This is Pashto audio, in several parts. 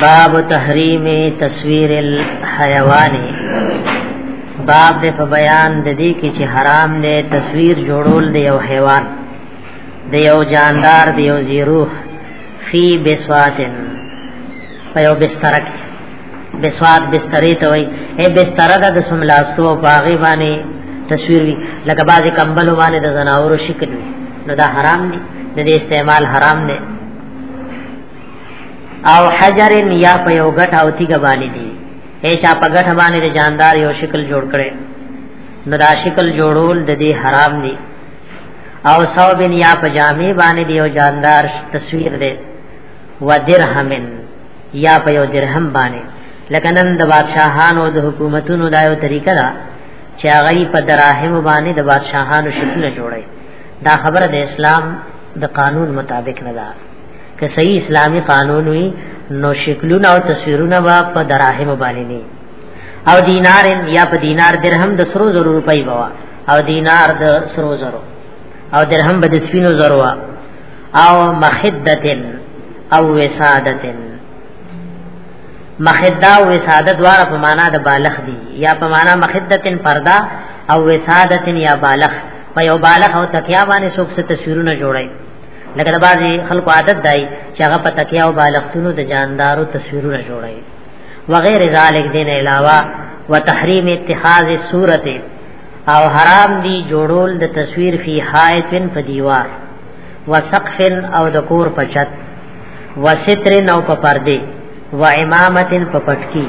باب تحریم تصویر الحیوان باب د په بیان د دې کې چې حرام دی تصویر جوړول دی یو حیوان دی یو جاندار دی یو زیروح فی بسواتن په یو بستر کې بسوات بسترې ته وای اے بستر دا د سملاستو باغی باندې تصویر وی لکه باز کمبل باندې د زناورو شکل وی نو دا حرام دی د دې استعمال حرام دی او حجر یا په یو غټ او تیګه باندې دي هیڅ په غټ باندې د جاندار یو شکل جوړ کړي نو دا شکل جوړول د دې حرام دي او ثوب یا په جامې باندې دی او جاندار تصویر دی و درهمن یا په یو درهم باندې لکه نن د بادشاهانو د حکومتونو دا یو طریقه ده چې هغه په دراهم باندې د بادشاهانو شکل جوړي دا خبره د اسلام د قانون مطابق نه ده که صحیح اسلامی قانون وي نو شکلونه او تصویرونه به په دراهم باندې نه او دینار یا په دینار درهم د سرو زرو روپۍ بوا او دینار د سرو زرو او درهم به د سپینو زرو او مخدتن او وسادتن مخدا او وساده دواړه په معنا د بالغ دي یا په معنا مخدتن پردا او وسادتن یا بالغ په یو بالغ او تکیا باندې څوک څه تصویرونه جوړي لکه د بعضې خلکو عادت دی چې هغه په تکیا او بالښتونو د جاندارو تصویرونه جوړوي وغیر ذالک دین علاوه وتحریم اتخاذ صورت او حرام دی جوړول د تصویر فی حائطن په دیوار وسقف او د کور په چت وستر او په پردې و امامت په پټکی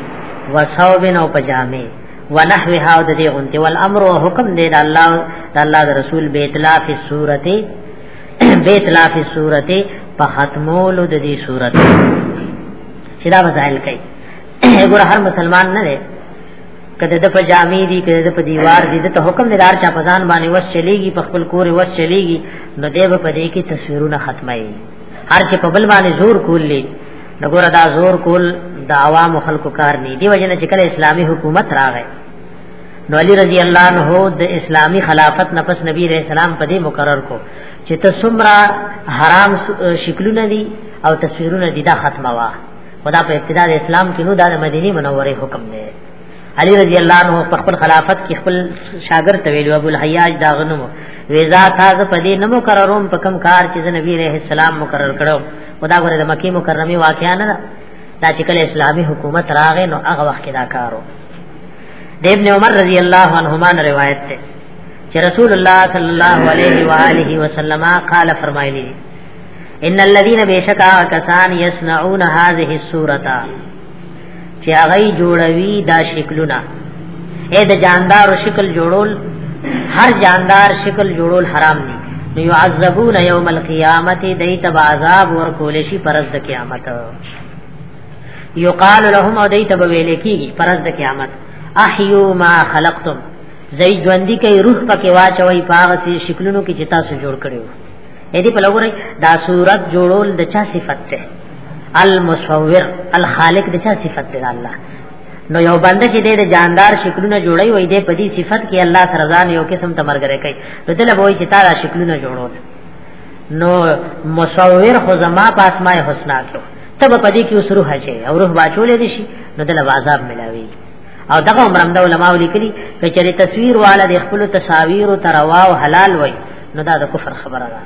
و ثوب او په جامې و نحوها د دې غنتی والامر او حکم دی د الله د الله رسول بیت لا فی صورت بیت لا فی صورت په ختمولو د دې صورت چې دا وسایل کوي ګور هر مسلمان نه دی کده د پجامې دي کده د په دیوار دي ته حکم دار چا پزان باندې وس چلیږي په خپل کور وس چلیږي نو دی په دې کې تصویرونه ختمه هر چې په بل باندې زور کولې نګور دا زور کول د عوام خلکو کار نه دی وجنه چې کله اسلامی حکومت راغی نو علی رضی الله عنه د اسلامی خلافت نفس نبی علیہ السلام په دې مقرر کو چې ته سمرا حرام شکلونه دي او تصویرونه دي دا ختمه وا خدا په ابتدا د اسلام کې نو د مدینه منوره حکم دی علی رضی الله عنه په خپل خلافت کې خپل شاګرد ته ویلو ابو الحیاج دا غنمو ویزا تاسو په دې نمو قرارون په کم کار چې نبی علیہ السلام مقرر کړو خدا غره د مکی مکرمه واقعا نه دا چې کله اسلامي حکومت راغې نو هغه وخت دا کارو د ابن عمر رضی الله عنهما روایت ده چې رسول الله صلی الله علیه و آله وسلم قال فرمایلی ان الذين بشکا کسان يصنعون هذه السوره چې هغه جوړوي دا شکلونه اې د جاندار شکل جوړول هر جاندار شکل جوړول حرام دي نو يعذبون يوم القيامه دیت عذاب ورکول شي پرز د قیامت یقال لهم او دیت به ویل کیږي پرز د قیامت احیو ما خلقتم زئی ژوندۍ کوي روح پکې واچوي پاغه سي شکلونو کې چې تاسو جوړ کړو اې دې په لګورې دا صورت جوړول د چا صفت ده المصور الخالق د چا صفت ده الله نو یو بنده چې د جاندار شکلونه جوړي وي د پدی صفت کې الله سره ځان یو قسم تمرګره کوي نو دلته وایي چې تا دا شکلونه جوړول نو مصور خو زما په اسماء الحسنا کې تب په دې کې وسره هچي او روح باچول دي شي نو دل عذاب ملاوي او دغه عمرم د علماء لیکلي چې چېرې تصویر والا د خپل تصاویر او تروا او حلال وای نو دا د کفر خبره ده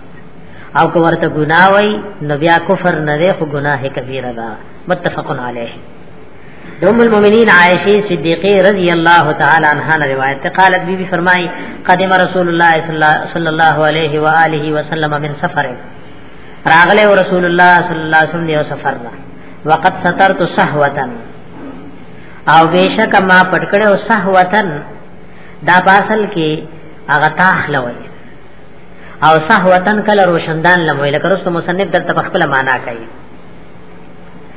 او کو ورته ګناه وای نو بیا کفر نه ده خو ګناه کبیره ده متفقن علیه دوم المؤمنین عائشہ صدیقہ رضی اللہ تعالی عنہا نے روایت تے قالت بی بی فرمائی قدم رسول اللہ صلی اللہ علیہ والہ وسلم من سفر راغلے رسول اللہ صلی اللہ علیہ وسلم یو سفر نا وقد سترت سهوتن او بیشک ما پټکړو سهوتن دا باسل کې هغه تاخله وای او سهوتن کله روشندان لموي لکه رسو مصنف دلته خپل معنا کوي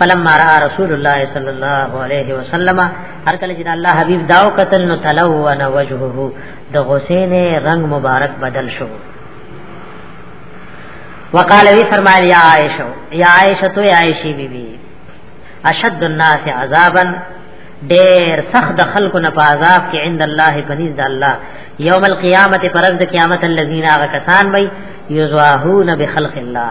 فلما را رسول الله صلی الله علیه وسلم هر کله چې الله حبیب داو قتل نو تلون وجهه د حسین رنگ مبارک بدل شو وقال وی فرمایل یا عائشه یا عائشه تو یا عائشی بی بی اشد الناس عذابا ډیر سخت د خلکو نه په عذاب کې عند الله بنز د الله یوم القیامت پرز د قیامت الذین هغه کسان وي یزواهون بخلق الله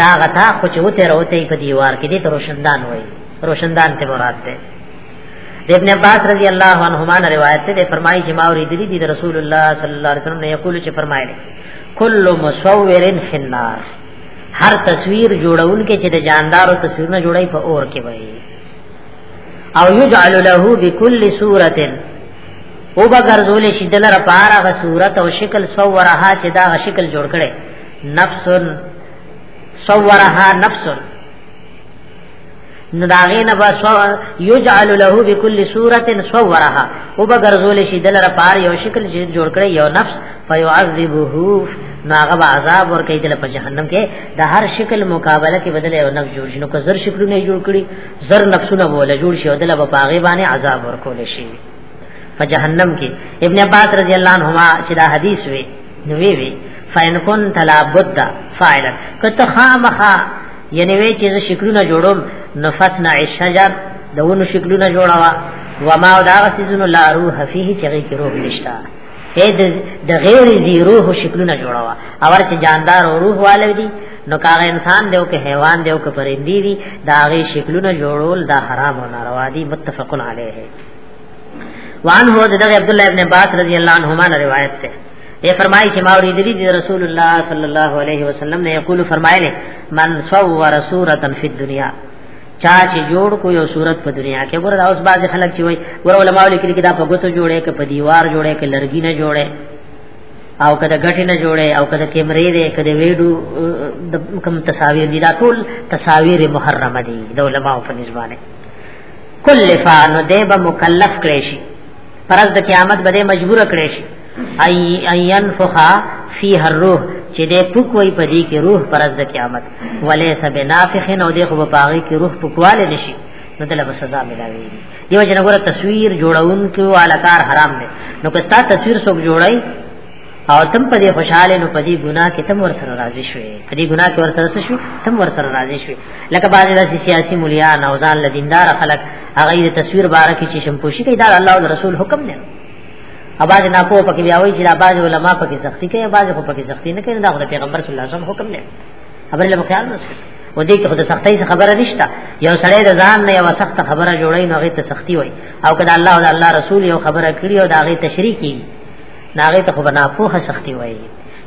دا غتا خو چې وته راوته په دیوار کې دې ته روشندان وای روشندان ته مراد ده د ابن عباس رضی الله عنهما نه روایت ده فرمایي چې ما اورې دي د رسول الله صلی الله علیه وسلم نه یقول چې فرمایلی کل مصور فی النار هر تصویر جوړون کې چې د جاندارو تصویرونه جوړای په اور کې وای او یجعل له بكل صورت او بغرزول شي دلر پارا غ صورت او شکل صورها چې دا شکل جوړ کړي نفس صورها نفس نو داغه نه با سو یجعل له بكل صوره صورها او بغرزول شي دلر پار یو شکل چې جوړ کړي یو نفس فيعذبه ناغه با عذاب ور کوي دل په جهنم کې د هر شکل مقابله کې بدل یو نفس جوړ شي نو که زر شکلونه جوړ کړي زر نفسونه بوله جوړ شي او دل په پاغه باندې عذاب ور کول شي په جهنم کې ابن عباس رضی الله عنهما چې دا حدیث وی نو وی وی فین کن تلا بد فاعل کته خامخا یعنی وی چې شکلونه جوړوم نفسنا الشجر دونو شکلونه جوړوا وما دا غسیزن لا روح فيه چې غي کې روح نشتا اې د غیر ذی روح شکلونه جوړوا اور چې جاندار او روح والے دي نو کاغه انسان دیو که حیوان دیو که پرندی دی دا غي شکلونه جوړول دا حرام او ناروا دي متفقن علیه وان هو دغه عبد الله ابن عباس رضی الله عنهما روایت ده یہ فرمائی کہ ما اوریدی دی رسول اللہ صلی اللہ علیہ وسلم نے یقول فرمائے لے من صور صورتا فی الدنیا چا چې جوړ کو یو صورت په دنیا کې ګوره دا اوس بعض خلک چې وای ګوره علماء لیکلي کدا په ګوتو جوړه کې په دیوار جوړه کې لرګي نه جوړه او کده غټي نه جوړه او کده کیمرې دې کده ویډو کم تصاویر دي دا ټول تصاویر محرمه دي د علماء په نسبانه کلفا نو دی به مکلف کړی شي پرز د قیامت به مجبور کړی شي ای اين فخا فی هر روح چې دې پوک وای په دې کې روح پرز د قیامت ولې سب نافخ نو دې خو په پاغي کې روح پکواله نشي نو دله سزا ملاوي دیو جن غره تصویر جوړون کې علاقار حرام دی نو که تا تصویر څوک جوړای او تم په دې خوشاله نو په دې ګناه کې تم ور سره راضي شوې په دې ګناه کې ور سره شو تم ور سره راضي شوې لکه باز د سیاسي مليا نوزان لدیندار خلک هغه د تصویر بار کې چې شمپوشي کوي دا الله او رسول حکم نه اباز نه په پکې بیا وایي چې دا باز علما پکې سختی کوي باز خو پکې سختی نه کوي دا خو د پیغمبر صلی الله علیه وسلم حکم نه خبر له خیال نه و دې کې خو د سختۍ خبره نشته یو سړی د ځان نه یو سخت خبره جوړي نو هغه ته سختی وای او کله الله او الله رسول یو خبره کړی او دا هغه تشریح کیږي ناغه ته خو بنا پوهه سختی وای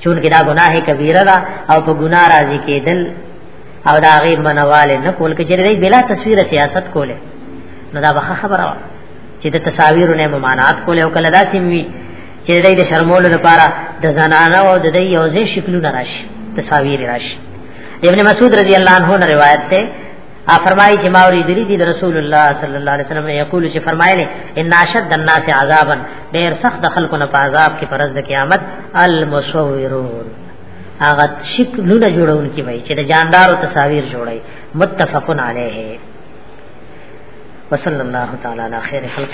چون کې دا ګناه کبیره ده او په ګناه راضي کېدل او دا غي منواله نه کول کې جری بلا تصویر سیاست کوله نو دا به خبره وا چې د تصاویر نه ممانعات کوله او کله دا سیموي چې دای د شرمول لپاره د زنانه او د دې یوځې شکلونه راشي تصاویر راشي ابن مسعود رضی الله عنه روایت ده ا فرمایي چې ماوري دلی دي رسول الله صلی الله علیه وسلم یقول چې فرمایلی ان اشد الناس عذابا ډیر سخت د خلکو نه په عذاب کې پرز د قیامت المصورون هغه شک لونه جوړون کی وای چې د جاندارو تصاویر جوړي متفقن علیه وصلی الله تعالی علی خیر خلق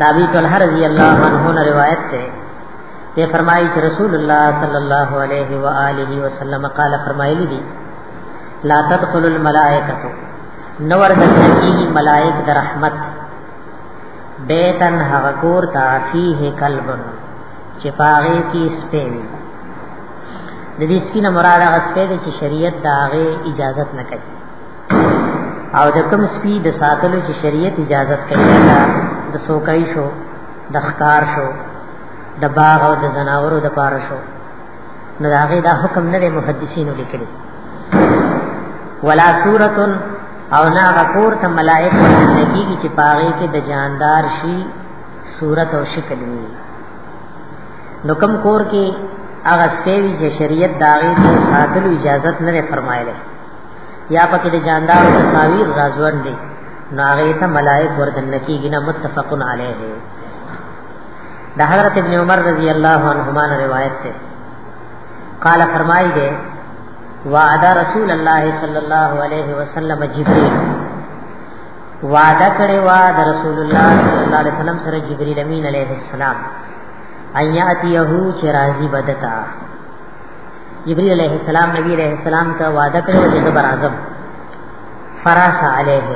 دابی طلحہ رضی اللہ عنہ نے روایت سے یہ فرمائی کہ رسول اللہ صلی اللہ علیہ وآلہ وسلم قال فرمائی لی لا تدخل الملائکہ نور دکی ملائک در رحمت بیتن حقور تا فیہ قلب چپاغی کی سپین د دې سپینه مراد هغه سپې چې شریعت دا غي اجازت نه کوي او د کوم سپی د ساتلو چې شریعت اجازه کوي دا د سوکای شو د ښکار شو د باغ او د زناورو د پار شو نو دا غي دا حکم نه محدثینو لیکلي ولا سورتن او نا غفور ته ملائک ورنګي چې پاغي کې د جاندار شي صورت او شکل وي نو کم کور کې هغه سپیوی چې شریعت داغي ته ساتلو اجازت نه فرمایله یا پکې د جاندار تصاویر راځوړ دي نو هغه ته ملائک وردن کیږي نه متفقن علیه د حضرت ابن عمر رضی الله عنهما روایت ده قال فرمایي ده وعده رسول الله صلی الله علیه وسلم جبريل وعده کړي وا د رسول الله صلی الله علیه وسلم سره جبريل امین علیه السلام اياتيه چې راضي بدتا جبريل عليه السلام نبي عليه السلام ته وعده کړو چې زبر اعظم فراس عليه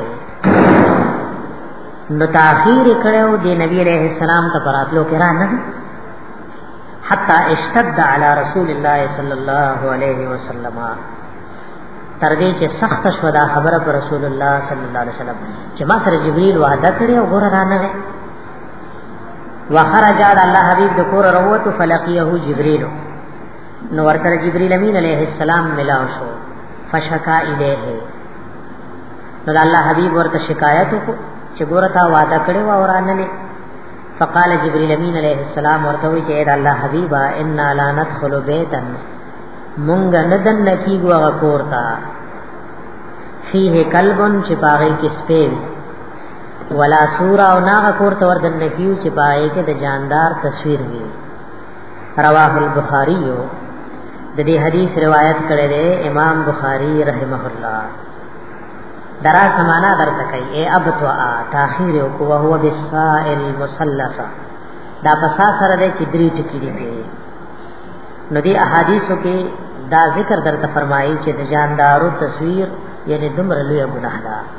نو تاخير کړو د نبي عليه السلام ته پراتلو کې را نه حتا اشتد على رسول الله صلى الله عليه وسلم تر دې چې سخت شو دا خبره پر رسول الله صلی الله علیه وسلم چې ما سره جبريل وعده کړی او غره را نه وخرج الله حبيب د کور وروته فلقيه جبريل نو ورته جبريل امين عليه السلام ملاو شو فشکا الیه نو الله حبيب ورته شکایت وکړو چې ګوره تا وعده کړې و او رانلې فقال جبريل امين عليه السلام ورته وی چې دا الله حبيبا ان لا ندخل بيتا مونږ نه دن کیږو هغه کور ته فيه قلبن چې پاره کې سپېل ولا سورا او ناغه کور ته وردن کیو چې پاره کې د جاندار تصویر وی رواه البخاری د دې حدیث روایت کړی دی امام بخاری رحمه الله درا سمانا درته کوي اے ابتوا تاخير او کو هو بالسائل مسلسه دا پسا سره دی چې درې ټکی دی نو دې احادیثو کې دا ذکر درته فرمایي چې د جاندارو تصویر یعنی دمر لوی ګناه ده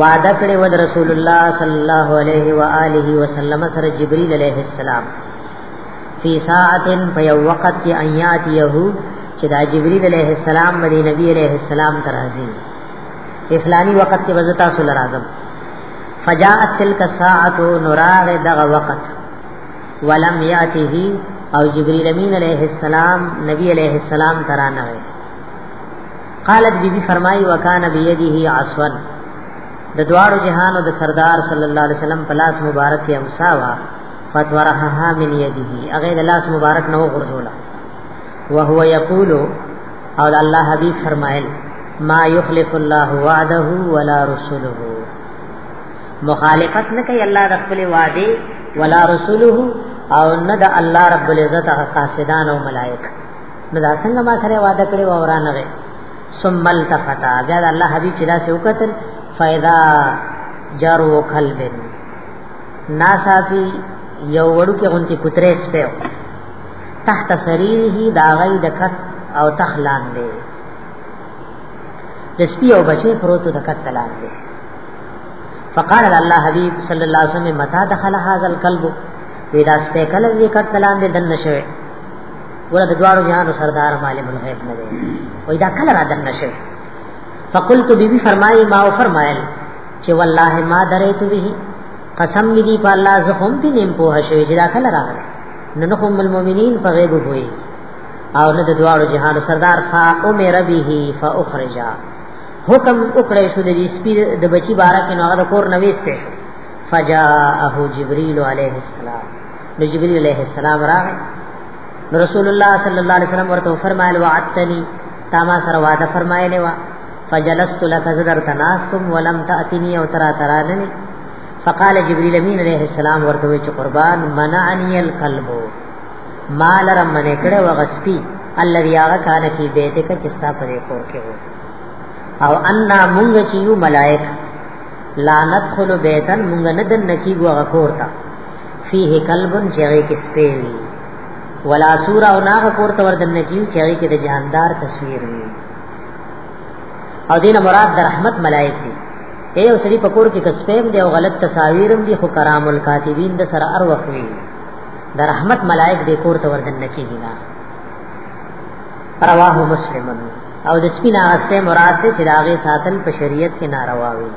وعده کړې و رسول الله صلی الله علیه و آله وسلم سره جبرئیل علیه السلام فی ساعت فی وقت کی ایات یهو چې دا جبرئیل علیه السلام باندې نبی علیه السلام ترازی افلانی وقت کې وزتا سول راځم فجاءت تلک الساعه نراغ دغه وقت ولم یاته او جبرئیل امین علیه السلام نبی علیه السلام ترانه قالت بی بی فرمایي وکانه بيدیه عصوان د دواړو جهانو د سردار صلی الله علیه وسلم په لاس مبارک کې امسا وا فتورها من یده هغه د لاس مبارک نو غرزولا وهو یقول او الله حبیب فرمایل ما یخلف الله وعده ولا رسوله مخالفت نه کوي الله د خپل وعده ولا رسوله او نه د الله رب العزت قاصدان او ملائکه نو دا څنګه ما سره وعده کړی و اورانه وي ثم التفت بیا د الله حبیب چې دا څه وکتل فاذا جارو قلب ناسافی یو وړو کې غونتی کوتره سپیو تحت سریره دا غي د کټ او تخلان دی د سپي او بچي پروتو د کټ تلان دی فقال الله حبيب صلى الله عليه وسلم متى دخل هذا الكلب ودا سپه کله دې کټ تلان دی دن شوه ګوره د دواړو جهانو سردار عالم الغیب نه دی وای دا کله را دنه شو فقلت بیبي فرمایي ما او فرمایل چې والله ما درېت به قسم می دی په الله زه هم په نیم په شوی چې دا کله راغله نو نو هم المؤمنین په غیب وي او نه د دواړو جهانو سردار فا او مې ربه فاخرجا حکم وکړې شو د سپی د بچی بارا کې نو هغه کور نوې سپې فجاءه جبريل عليه السلام نو جبريل عليه السلام راغی نو رسول الله صلی الله علیه وسلم ورته فرمایل وعدتنی تا ما سره وعده فرمایلی و فجلست لك زدر تناستم ولم تاتنی او ترا تراننی فقال جبريل امين عليه السلام ورته وی چې قربان منعنی القلب مال رمنه کړه وغسپی الذي هغه کان فی بیتک چې ستا پرې کور کې وو او ان مونږ چې یو ملائک لا ندخل بیتن مونږ نه دن نکیږو هغه کور ته فيه قلب چې هغه کې سپې وي ولا سور او ناغه پورته وردن کی چې هغه کې د جاندار تصویر وي او دینه مراد د رحمت ملائک دي اے اوسری پکور کې کسپیم دی او غلط تصاویرم دي خو کرام الکاتبین د سره ار وخت وي د رحمت ملائک د کور ته وردن کیږي نه رواه مسلم او د سپینا اسه مراد چې داغه ساتل په شریعت کې ناروا وي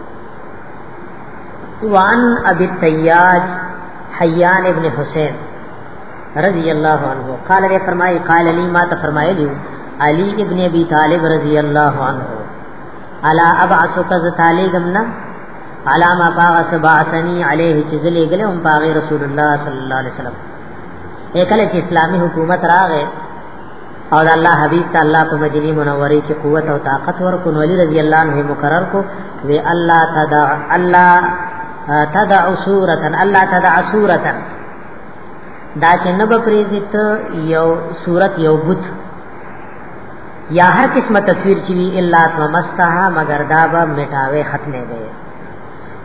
وان ابي التياج حيان ابن حسين رضی اللہ عنہ قال نے فرمائی قال علی ما تو فرمائے لیو علی ابن ابی طالب رضی اللہ عنہ الا ابعثک ز تعالی گمنا الا ما باغس باثنی علیہ چزلی گلے ہم باغ رسول اللہ صلی اللہ علیہ وسلم ایکل اسلامی حکومت راغے او د الله حبیب ته الله په مدینه منوره کې قوت او طاقت ورکو نو علی رضی الله عنه مقرر کو وی الله تدع الله تدع سورتا الله تدع سورتا دا چې نب پریزت یو صورت یو بت یا هر قسمه تصویر چې وی الا تمستها مگر دا به مټاوي ختمه وي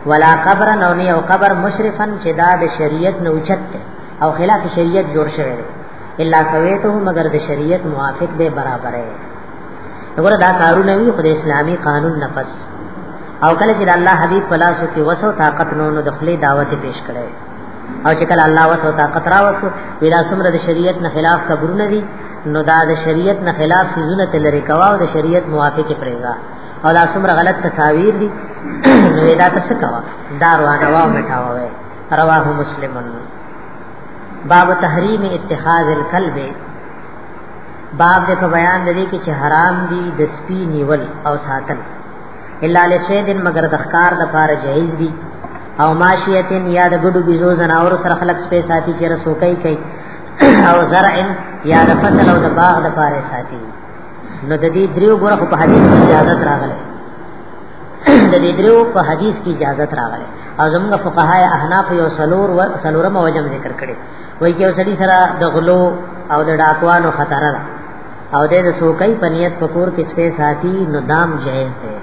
ولا قبر نو نه او قبر مشرفن چې دا د شریعت نه اوچت او خلاف شریعت جوړ شوی الا سویته مگر د شریعت موافق به برابر ہے وګوره دا کارونه وی خو د اسلامي قانون نه پس او کله چې د الله حبیب پلاسو کې وسو طاقت نو نو د خلی دعوت پیش کړي او چې کله الله وسو طاقت را وسو ویلا سمره د شریعت نه خلاف کبرونه دي نو دا د شریعت نه خلاف سيزونه تل لري کوا او د شریعت موافق پرېږه او دا سمره غلط تصاویر دي نو دا تاسو کوا دا روانه وا مټاوه رواه مسلمن باب تحریم اتخاذ الكلب باب د په بیان د دې کې چې حرام دي د سپی نیول او ساتل الا لسیدن مگر د ښکار د پار جایز دي او ماشیتن یا د ګډو بيزو زناور سره خلق سپې ساتي چې رسو کوي کوي او زرع یا د فصل او د باغ د پاره ساتي نو د دې دریو ګره په حدیث اجازه راغله د دې درو په حدیث کې اجازه راغله او زموږ فقهای احناف یو سلور و سلورم وجم ذکر کړي وایي چې سړي سره د غلو او د ډاکوانو خطر ده او د سوکۍ په نیت پکور کې سپه ساتي نو دام جائز دی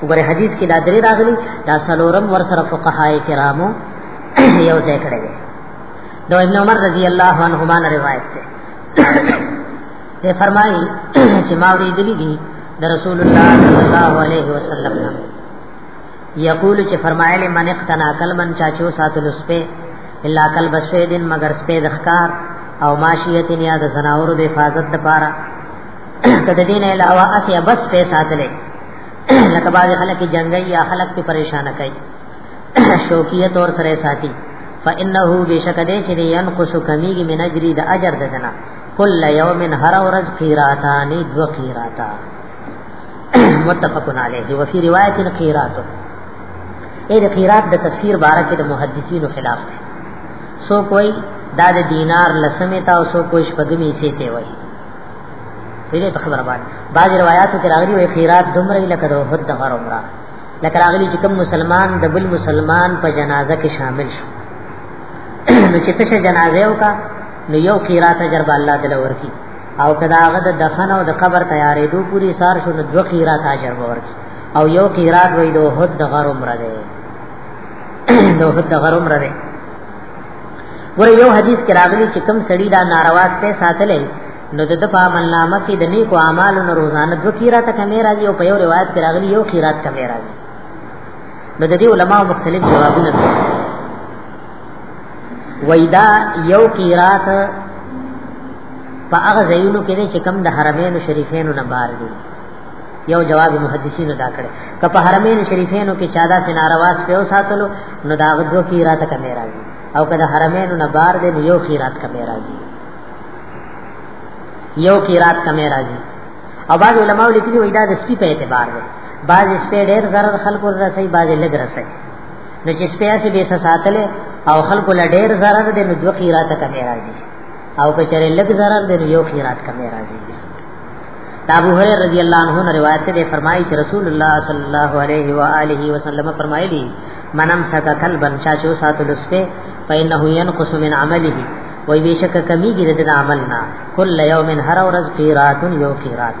وګوره حدیث کې دا درې راغلي دا سلورم ور سره فقهای کرامو یو ځای کړی دی نو ابن عمر رضی الله عنهما روایت ده ته فرمایي چې ما ورېدلې دي د رسول الله صلی الله علیه وسلم نه یقول چې فرمایلی من اقتنا کلمن چا چو ساتل سپه الا کل بسیدن مگر سپه د ښکار او ماشیتن یا د زناور د حفاظت لپاره کده دین علاوه اسی بس په ساتلې لکه باز خلک جنگي یا خلک په پریشان کوي شوکیت اور سره ساتي فانه بشک دې چې ينقص کمیږي من اجر د اجر ددنه کل یوم هر ورځ قیراتان دو قیراتا متفقن علیه و فی روایت قیرات اې د قیرات د تفسیر باره کې د محدثینو خلاف دی سو کوئی دا د دینار لسمه تا او سو کوئی شپږمې سي ته وای پیلې په خبره باندې بعض روایتو کې راغلي وي قیرات دومره لکه د حد د غر عمره لکه راغلي چې کوم مسلمان د بل مسلمان په جنازه کې شامل شو نو چې تشه جنازه وکړه نو یو قیرات اجر به الله دل ورکی او کدا هغه د دفن او د قبر تیارې دو پوری سار شو نو دو قیرات اجر به ورکی او یو قیرات وې دو حد د غر عمر ده دو حد د غر عمر ده ور یو حدیث کې راغلی چې کم سړی دا ناروا څه ساتلې نو د په عمل نامه کې د نیکو اعمالو نه روزانه دو قیرات کمې راځي او په یو روایت کې راغلی یو قیرات کمې راځي نو د دې علماو مختلف جوابونه دي ویدا یو قیرات په هغه ځایونو کې چې کم د حرمینو شریفینو نه بار دي یو جواب محدثینو دا کړي که په حرمینو شریفینو کې چا دا سنارواز په ساتلو نو دا غو قیرات کمې راځي او که د حرمینو نه بار دي یو قیرات کمې راځي یو قیرات کمې راځي او بعض علماء لیکلي وای دا د سپي په اعتبار دی بعض سپي ډېر ضرر خلکو رسي بعض لګ رسي نو چې سپیا سي به ساتل او خلکو لا ډیر zarar دي نو دوه خیرات کمې راځي او که چېرې لږ zarar دي نو یو خیرات کمې راځي ابو هريره رضی الله عنه روایت ده فرمایي چې رسول الله صلی الله علیه و آله وسلم فرمایلی منم سکا کلبن چا چو ساتل اس په فإنه ينقص من عمله وای بشک کمیږي د عمل نه کل یوم هر ورځ قیرات یو قیرات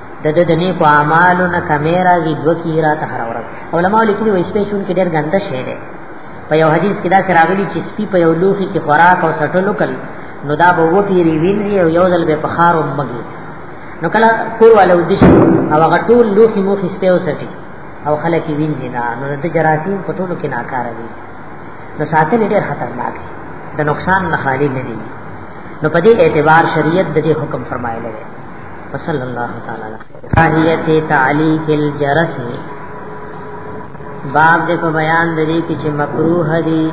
د د د نیکو اعمالو نه کمې راځي دوه کی را ته هر ورځ علماء لیکلي وایي سپی چون کې ډېر ګنده شی دی په یو حدیث کې دا سره راغلي چې سپی په یو لوخي کې خوراک او سټلو کل نو دا به و پیری ویني او یو ځل به په خار او مګي نو کله کور والو د شي او هغه ټول لوخي موخي سپی او سټي او خلک یې وینځي نه نو د جراثیم په ټولو کې ناکار دي نو ساتل ډېر خطرناک دی د نقصان نه خالی نه دي نو په دې اعتبار شریعت د دې حکم فرمایلی دی وصلی الله تعالی علیه کاهیت تعلیق الجرس باب دې په بیان درې کې چې مکروه دي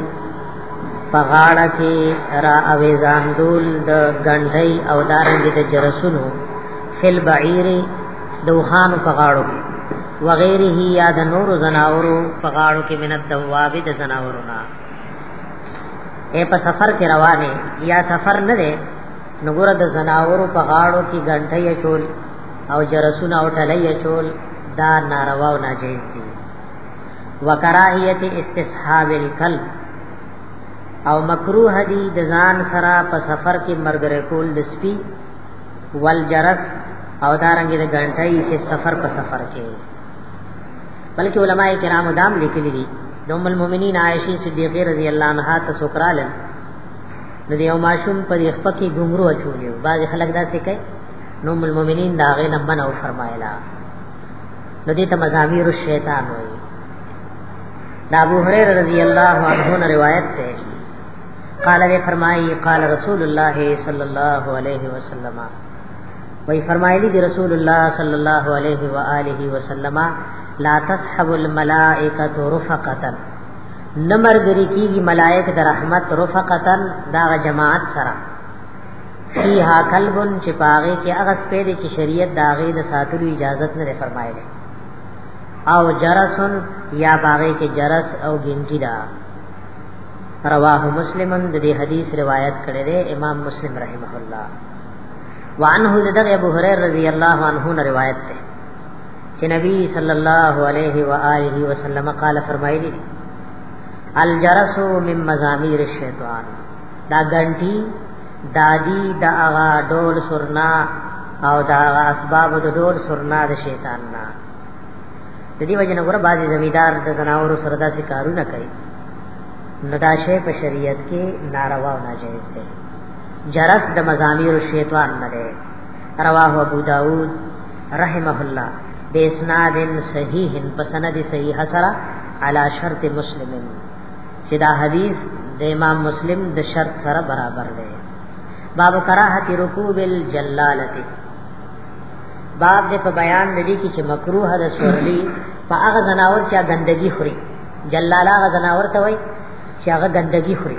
پغاړه کې را اویزان دول د غنډي او دارنګ د جرسونو فل بعیر دوخان پغاړو وغیره یا د نور زناورو پغاړو کې منت دواب د زناورو نه اے په سفر کې روانه یا سفر نه ده نګوره د زناورو په غاړو کې غنټه یې چول او جرسونه او ټلې یې چول دا ناروا او ناجیز دي وکراهیت استصحاب الکل او مکروه دي د ځان سره په سفر کې مرګره کول د سپي ول جرس او دارنګ د غنټه یې په سفر په سفر کې بلکې علما کرام دام لیکلي دي د ام المؤمنین عائشه صدیقه رضی الله عنها ته سوکرالن نو یو ماشوم په دې خپکی ګمرو اچولیو بعض خلک دا څه کوي نو المؤمنین دا غې نه منو فرمایلا نو دې ته مزامیر الشیطان وایي دا ابو هريره رضی الله عنه روایت ده قال دې فرمایي قال رسول الله صلی الله علیه وسلم وی فرمایلی دی رسول الله صلی الله علیه و آله وسلم لا تصحب الملائکه رفقتا نمر ګری کیږي ملائک د رحمت رفقتن دا جماعت سره فیها کلبن چې پاغه کې هغه سپېدې چې شریعت داغه د ساتلو اجازه نه فرمایله او جرسن یا پاغه کې جرس او ګنټی دا رواه مسلمن د دې حدیث روایت کړی دی امام مسلم رحمه الله وعنه دغه ابو هريره رضی الله عنه روایت ده چې نبی صلی الله علیه و آله وسلم قال فرمایلی الجرس من مزامیر الشیطان دا غنټي دادی دا اغا ډول سرنا او دا اغا اسباب د ډول سرنا د شیطان نه د دې وجه نه ګره بعضی زمیدار د زناور سره دا کارونه کوي نداشه په شریعت کې ناروا او ناجایز دی جرس د مزامیر الشیطان نه دی رواه ابو داود رحمه الله باسناد صحیح پسند صحیح سره علی شرط مسلم چې دا حدیث د امام مسلم د شرط سره برابر دی باب کراهت رکوب الجلالته باب دې په بیان دی کې چې مکروه د سورلی په هغه زناور چې ګندګي خوري جلاله هغه زناور ته وای چې هغه ګندګي خوري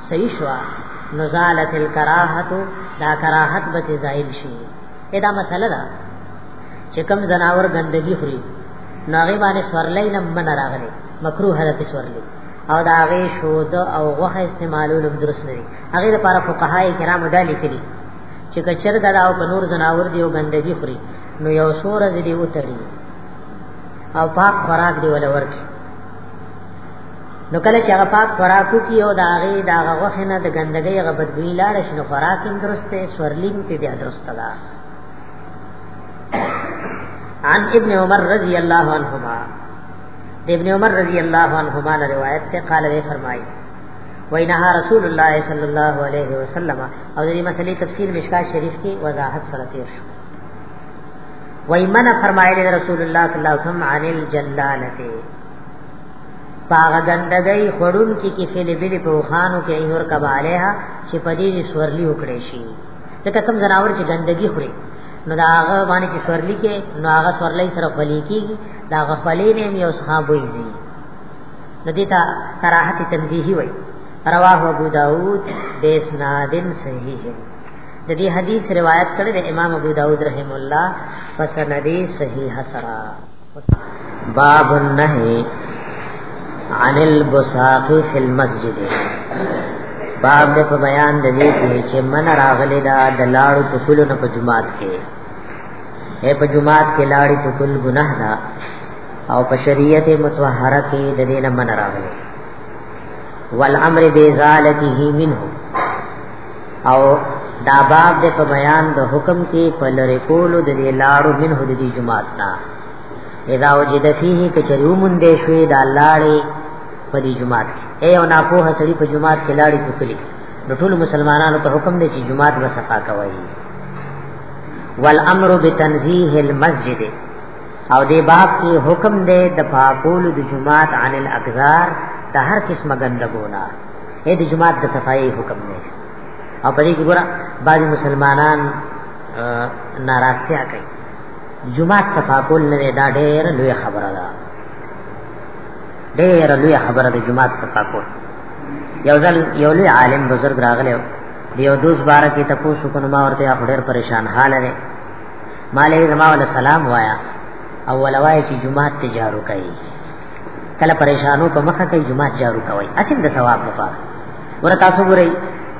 صحیح شو نزالت الکراهت دا کراهت به زائل شي دا مسله ده چې کم زناور ګندګي خوري نو هغه باندې سورلې نه من راغلي مکروه حالت سورلې او دا هغه شود او غوخه استعمالول درست نه دي هغه لپاره فقهای کرام دا لیکلي چې کچر دا او نور زناور دی او ګندګي خوري نو یو سور دې وتړي او پاک خوراک دی ولور کی نو کله چې هغه پاک خوراکو کې او دا غي دا غوخه نه د ګندګي هغه بدبوی لاړ شي نو خوراک هم درسته سورلین په بیا درسته ده عن ابن عمر رضی الله عنهما ابن عمر رضی الله عنهما نے روایت سے قال نے فرمائی وینها رسول الله صلی الله علیه وسلم او دې مسلې تفسیر مشکا شریف کې وضاحت سره تیر شو وایمنه فرمایلی رسول الله صلی الله علیه وسلم عن الجلاله پاغه ګندګۍ خړون کې کې خېلې بلې په وخانو کې ایور کبالها چې پدې سورلی وکړې شي ځکه کوم جناور چې ګندګي خوري نو دا هغه باندې چې سورلی کې نو هغه سورلې سره خلی کېږي دا هغه خلی نه یو څه بوي زی ندی تا کراهت تنزیهی وای رواه ابو داود بیسنادن صحیح د دې حدیث روایت کړی د امام ابو داود رحم الله پسند صحیح سره باب النهي عن البساق في المسجد باب دې په بیان د دې چې من راغلی دا د لاړو ټکولو نه په جماعت کې اے په جماعت کې لاړې ټکول ګناه ده او په شریعت متطهره کې د دې نه من راغلی والامر بازالته منه او دا باب د په بیان د حکم کې په لری کولو د دې لاړو منه د دې جماعت نه اذا وجد فيه کچریو مون دې شوي دا لاړې په دې جماعت کې اے او ناپو حسړي په جماعت کې لاړې ټوکلي نو ټول مسلمانانو ته حکم دی چې جماعت به صفا کوي والامر بتنزيه المسجد او دې باب کې حکم دی د پاکولو د جماعت عن الاقذار د هر قسمه ګندګونه اې د جماعت د صفایي حکم نه او په دې کې ګوره بعض مسلمانان ناراضتیا کوي جماعت صفا کول نه دا ډېر لوی خبره ده ډېر لوی خبره ده جماعت صفا کول یو ځل یو لوی عالم بزرګ راغلی یو دوس بار کې تاسو کو نو ما ورته ډېر پریشان حال لري مالې زما ول سلام وایا اول وای چې جمعه تجارو کوي کله پریشانو په مخه کوي جمعه جارو کوي اصل د ثواب لپاره ور تاسو ګورئ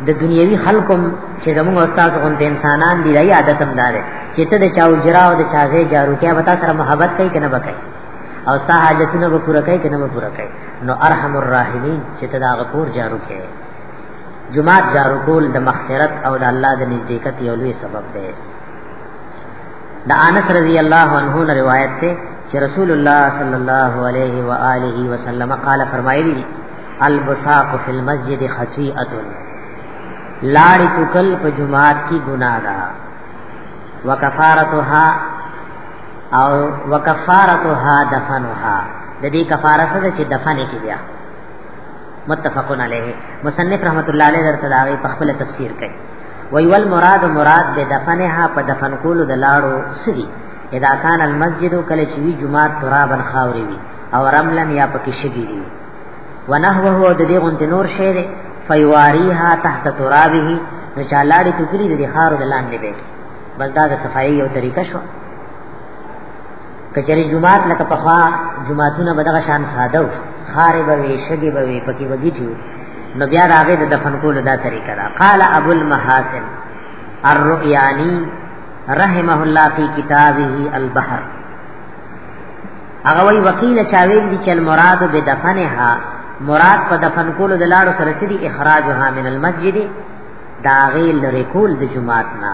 د دنیوي خلکم چې زموږ استاد غوند انسانان دی لای عادت هم دار چې ته د چاو جرا او د چازه جارو کې وتا سره محبت کوي کنه بکای او ستا حاجتونه به پوره کوي کنه به پوره کوي نو ارحم الراحمین چې ته دا غفور جارو کې جمعه جارو کول د مغفرت او د الله د نزدېکت یو لوی سبب دی د انس رضی الله عنه نه روایت ده چې رسول الله صلی الله علیه و آله وسلم قال فرمایلی دي البساق فی المسجد خطیئه لاړی توکل په جمعات کی ګناه ده وکفارتها او وکفارتها دفنها د دې کفاره څه ده چې دفن کې بیا متفقون علیه مصنف رحمت الله علیه درته دا غي په خپل تفسیر کوي وی ول مراد مراد به دفنها په دفن کولو د لاړو سری اذا کان المسجد کله چې وی جمعه ترابن خاوري وی او رملن یا پکې شګی دی ونحوه او د دې غونډ نور شعر فیواریها تحت ترابه نو چا لاړې ټکری د خارو د لاندې به بلدا د صفایي یو طریقه شو کچری جمعات لکه پخوا جمعاتونه به دغه شان ساده و خارې به وي شګې به وي پکې وږي چې نو بیا د هغې د دفن کولو دا طریقه ده قال ابو المحاسن الرؤیانی رحمه الله فی کتابه البحر هغه وی وکیل چاویل دي چې المراد بدفنها مراد په دفن کولو د لاړو سره سړي اخراجها من المسجد داغه لری کول د جمعات نه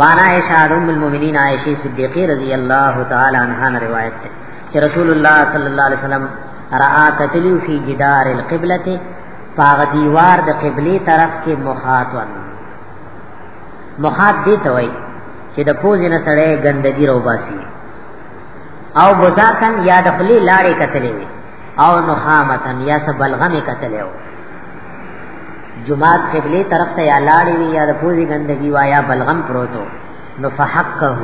وانا عائشہ ام المؤمنین عائشہ صدیقہ رضی اللہ تعالی عنہا نے روایت ہے کہ رسول اللہ صلی اللہ علیہ وسلم را تتلی فی جدار القبلۃ پاغ دیوار د قبلی طرف کې مخات ون مخات دی ته وای چې د پوز نه سره ګندګی رو باسي او بوزاکن یا د خلی لاړې کتلې وي او نخامتن یا سه بلغمه کتلو جمعات قبله طرف ته یا لاړې وی یا د پوزي ګندګي وا یا بلغم پروتو نو فحقه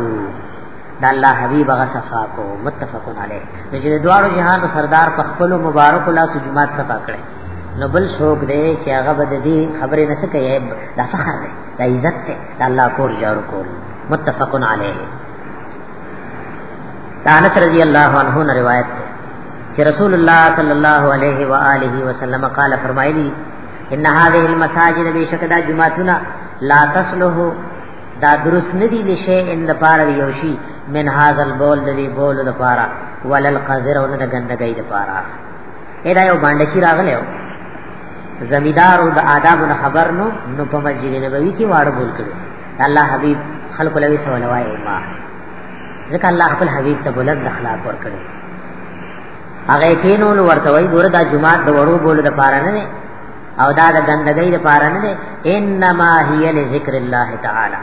د الله حبيب غ صفا کو متفقن علی نو چې دواړو جهان سردار په خپل مبارک لا سجمات صفا کړي نو بل شوق دی چې هغه بد دي خبره نه سکه دا فخر دی دا عزت دی د الله کور جارو کول متفقن علیه دا انس رضی الله عنه روایت چې رسول الله صلی الله علیه و آله وسلم قال فرمایلی ان هذه المساجد بشکدا جمعتنا لا تصلح دا درست ندی لشه ان د پاره یوشي من هذا البول دی بول د پاره ولل قذر او د ګندګۍ د پاره ادا یو باندې چې راغله یو زمیدار او د آداب نه خبر نو نو په مسجد نبوي کې واړه بول کړو الله حبيب خلق لوي سوالوي ما ځکه الله خپل حبيب ته بلند اخلاق ور کړو هغه کینو نو ورته وای ګوره دا جمعات د وړو بول د پاره نه او دا د ګندګۍ د پاره نه انما هی لذکر الله تعالی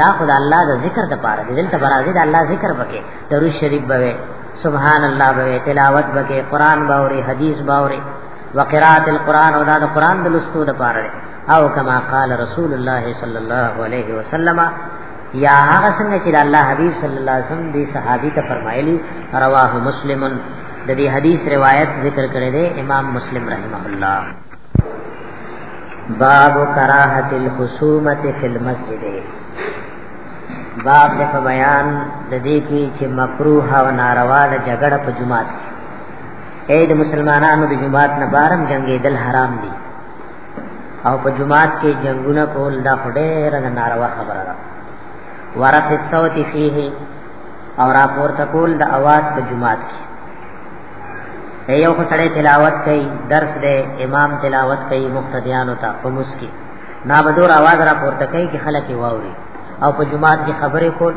دا خدای الله د ذکر د پاره دی دلته برازي د الله ذکر وکي درود شریف بوي سبحان الله بوي تلاوت وکي قران باوري حدیث باوري وقرات القران او دا د قران د لستو د پاره او کما قال رسول الله صلی الله علیه وسلم یا هغه څنګه چې الله حبیب صلی الله علیه وسلم دی صحابي ته فرمایلی رواه مسلم د دې حدیث روایت ذکر کړی دی امام مسلم رحمه الله باب کراهت الخصومت فی المسجد باب د بیان د دې کې چې مکروه او ناروا د جګړه په جماعت اې د مسلمانانو د جماعت نه بارم جنگې دل حرام دي او په جماعت کې جنگونه کول دا خډېر د ناروا خبره ده ورث الصوت فيه او راپور تکول د اواز په جماعت کې یو خو سړی تلاوت کوي درس دی امام تلاوت کوي مقتدیانو ته په مسکی نا بدور आवाज را پورته کوي چې خلک یې واوري او په جماعت کې خبرې کول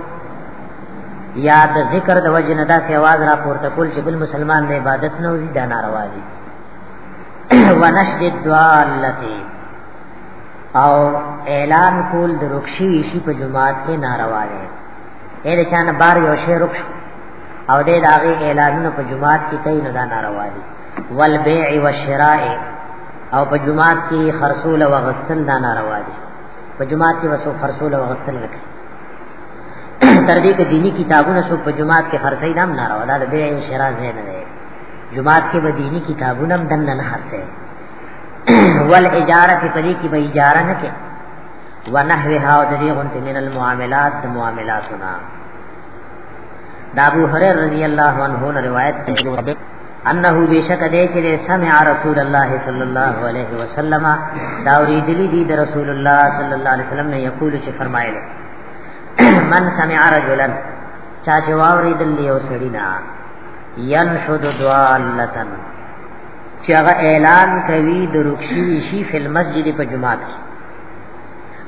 یا د ذکر د وجه نه داسې आवाज را پورته کول چې بل مسلمان د عبادت نه وزي دا ناروا دي ونشد الدالتی او اعلان کول د رخصي شي په جماعت کې ناروا دی اې د چانه بار یو شی رخص او دې داغه اعلانونه په جماعت کې کوي نه دا ناروا دي والبيع والشراء او په جماعت کې خرصول او غسل دا ناروا دي په جماعت کې وسو خرصول او غسل نه کوي تر دې کې دینی کتابونه سو په جماعت کې خرڅې دام ناروا ده د بیع شرع نه ده جماعت کې بدینی کتابونه هم دنه نه خرڅه ول اجاره په دې کې به اجاره نه کې ونحوها او دې غنت من المعاملات معاملاتنا دا ابو هريره رضی الله عنه روایت دی انه بیشک دې چې سمع رسول الله صلی الله علیه وسلم دا اوریدلی دی د رسول الله صلی الله علیه وسلم نه یقول چې فرمایله من سمع رجلا چا چې واوریدل یو سړی نه ينشد ضالتا چې هغه اعلان کوي د رکشي شي په مسجد په جمعات کې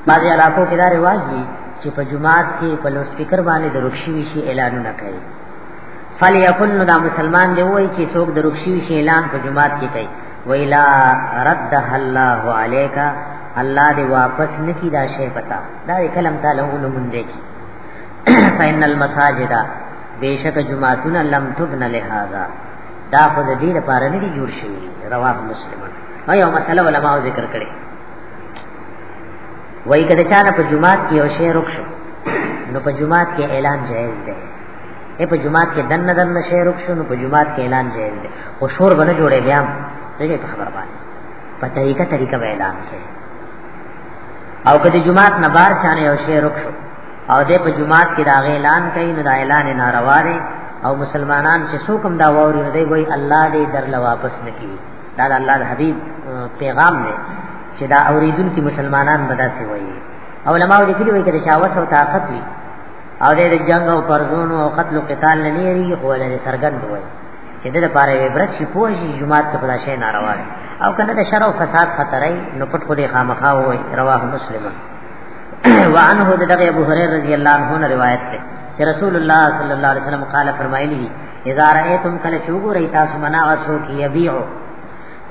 بعضي علاقو کې دا رواج دی چې په جمعات کې په لوډ سپیکر باندې د رکشي شي اعلانونه کوي فليكن دا مسلمان دی وای چې څوک د رکشي شي اعلان په جمعات کې کوي ویلا رد الله عليك الله دې واپس نکي دا شی پتا دا کلم تعالی علوم دې کی فإن المساجد بیشک جمعتون لم تبن لهذا دا خو د دې لپاره نه دي جوړ شوی رواه مسلم او یو مسله علماء ذکر کړي وای کده چا نه په جمعات کې یو شی رخص نو په جمعات کې اعلان جائز دی اے په جمعات کې دن دن نشه رک شو نو په جمعات کې اعلان جائز دی خو شور بنه جوړې بیا دغه په خبر باندې په طریقه طریقه به اعلان کې او کله جمعات نه بار چانه او شی رک شو او دې په جمعات کې دا اعلان کوي نو دا اعلان ناروا دی او مسلمانان چې څوک هم دا ووري نو دی وایي الله دې درله واپس نکړي دا د الله د حبيب پیغام دی چې دا اوریدونکو مسلمانان به داسې وایي علماء دې کړي وایي چې شاوس او طاقت وي او دې د جنگ او پرزونو او قتل او قتال نه لري خو له سرګند وایي چې د لپاره وي برت شي پوه شي جمعات ته خدا شي ناروا او کنه د شر او فساد خطرې نو پټ خو دې خامخا وایي رواه مسلمان وعنه د دغه ابو هريره رضی الله عنه نه روایت ده چې رسول الله صلی الله علیه وسلم قال فرمایلی اذا رايتم کله شوګو رہی تاسو منا وسو کی يبيع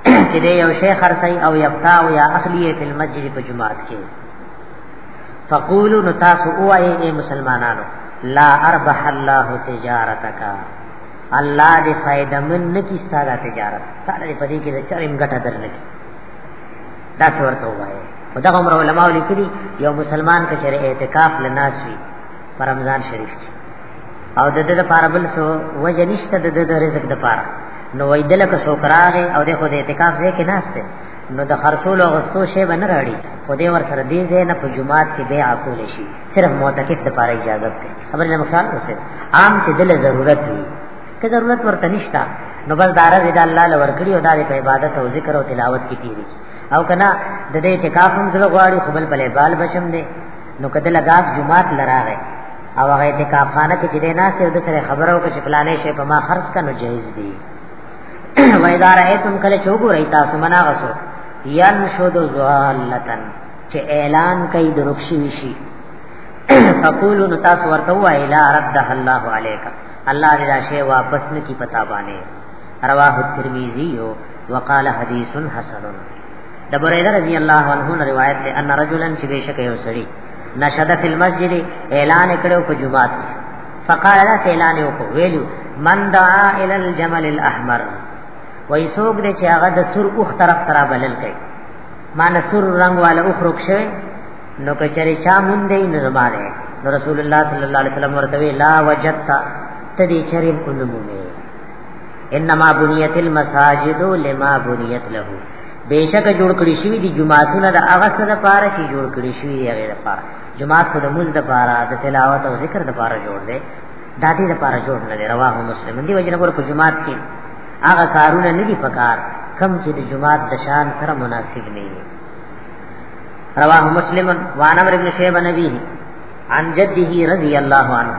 چې دی یو شی خرڅي او یبتا او یا اخلی فی المسجد په جمعات کې فقولوا نتاسو اوای اے مسلمانانو لا اربح الله تجارتک الله دې فائدہ من نکی ستاره تجارت تعالی دې پدې کې د چرېم ګټه درنکې دا څه ورته وایي په دغه عمر علماء لیکلي یو مسلمان کې چې اعتکاف لناس وي په رمضان شریف کې او د دې لپاره بل څه وجه نشته د دې د رزق لپاره نو وای دلکه شوکراغه او د خو د اعتکاف ځای کې ناشته نو د خرصول او غستو شی بنه راړي خو دې ور سره دې ځای نه په جمعات کې بیع کول شي صرف معتکف لپاره اجازه ده خبر نه مخال اوسه عام چې دل ضرورت وي ته ضرورت ورته نشتا نو بس دار دې د الله لور کړی او دا په عبادت او ذکر او تلاوت کې تیری او کنا د دې اعتکاف هم زړه غواړي خو بل بلې بال بشم دې نو کده لګاف جمعات لراغه او هغه اعتکاف خانه کې چې دې ناس ته د سره خبرو کې شپلانې شي په ما خرج کنو جایز دی و اذا رايتم کله چوغو رہی تاسو منا غسو ينشد ذالتن چې اعلان کوي د رخصي وشي فقولوا تاسو ورته وایلا رد الله عليکم الله دې دا شی واپس نکي پتا باندې رواه الترمذی وقال حدیث حسن د بریده رضی الله عنه روایت ده ان رجلا چې بشک یو سړی نشد فی المسجد اعلان کړو په جمعات فقال لا اعلان وکړو ویلو من دعا ال الجمل الاحمر وای سوق دې چې هغه د سر اوخ طرف ترا بلل کوي مان سر رنگ والا اوخ رخ شوی نو کچره چا مونږ دی نه زماره نو رسول الله صلی الله علیه وسلم ورته لا وجدت تدې چرېم اونمومه انما بنیت المساجد لما بنیت له بیشک جوړ کړی شوی دی جمعهونه د هغه څه د پاره چې جوړ کړی شوی دی هغه د پاره جمعه خو د موز د پاره د تلاوت او ذکر د پاره جوړ دی د دې د پاره جوړ نه دی رواه مسلم دی وجنه ګور په جمعه کې هغه کارونه نه دی پکار کم چې د جمعه د شان سره مناسب نه وي رواه مسلم وعن عمرو بن شيبه نبيه عن جده رضي الله عنه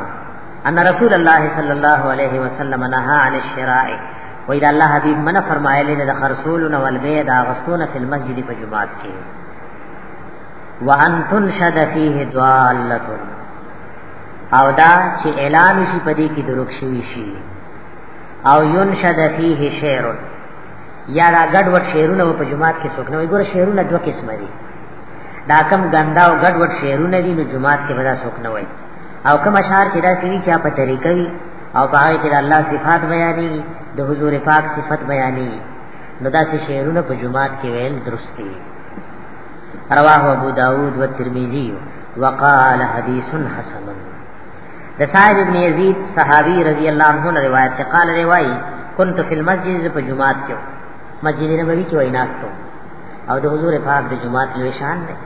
ان رسول الله صلى الله عليه وسلم نهى عن الشراء وای دا الله حبیب منه فرمایلی د خرصولونه والبیع دا غستونه فی المسجد په جمعات کې وان تنشد فیه ضالته او دا چې اعلان شي پدې کې دروښ شي او ينشد فیه شعر یا دا ګډ وډ شعرونه په جماعت کې څوک نه وي ګوره شعرونه دوه قسمه دي دا کم ګندا او ګډ وډ شعرونه دي نو جماعت کې بدا څوک نه وي او کوم اشعار چې دا سوي چې په طریقه وي او باغې کې الله صفات بیانې د حضور پاک صفت بیانې نو دا چې شعرونه په جماعت کې ویل درست دي رواه ابو داود و ترمذی وقال حدیث حسن د صاحب ابن یزید صحابی رضی الله عنه نه روایت ته قال روایي كنت في المسجد په جمعات کې مسجد نبوي کې وای ناستو او د حضور پاک د جمعات لوي شان دی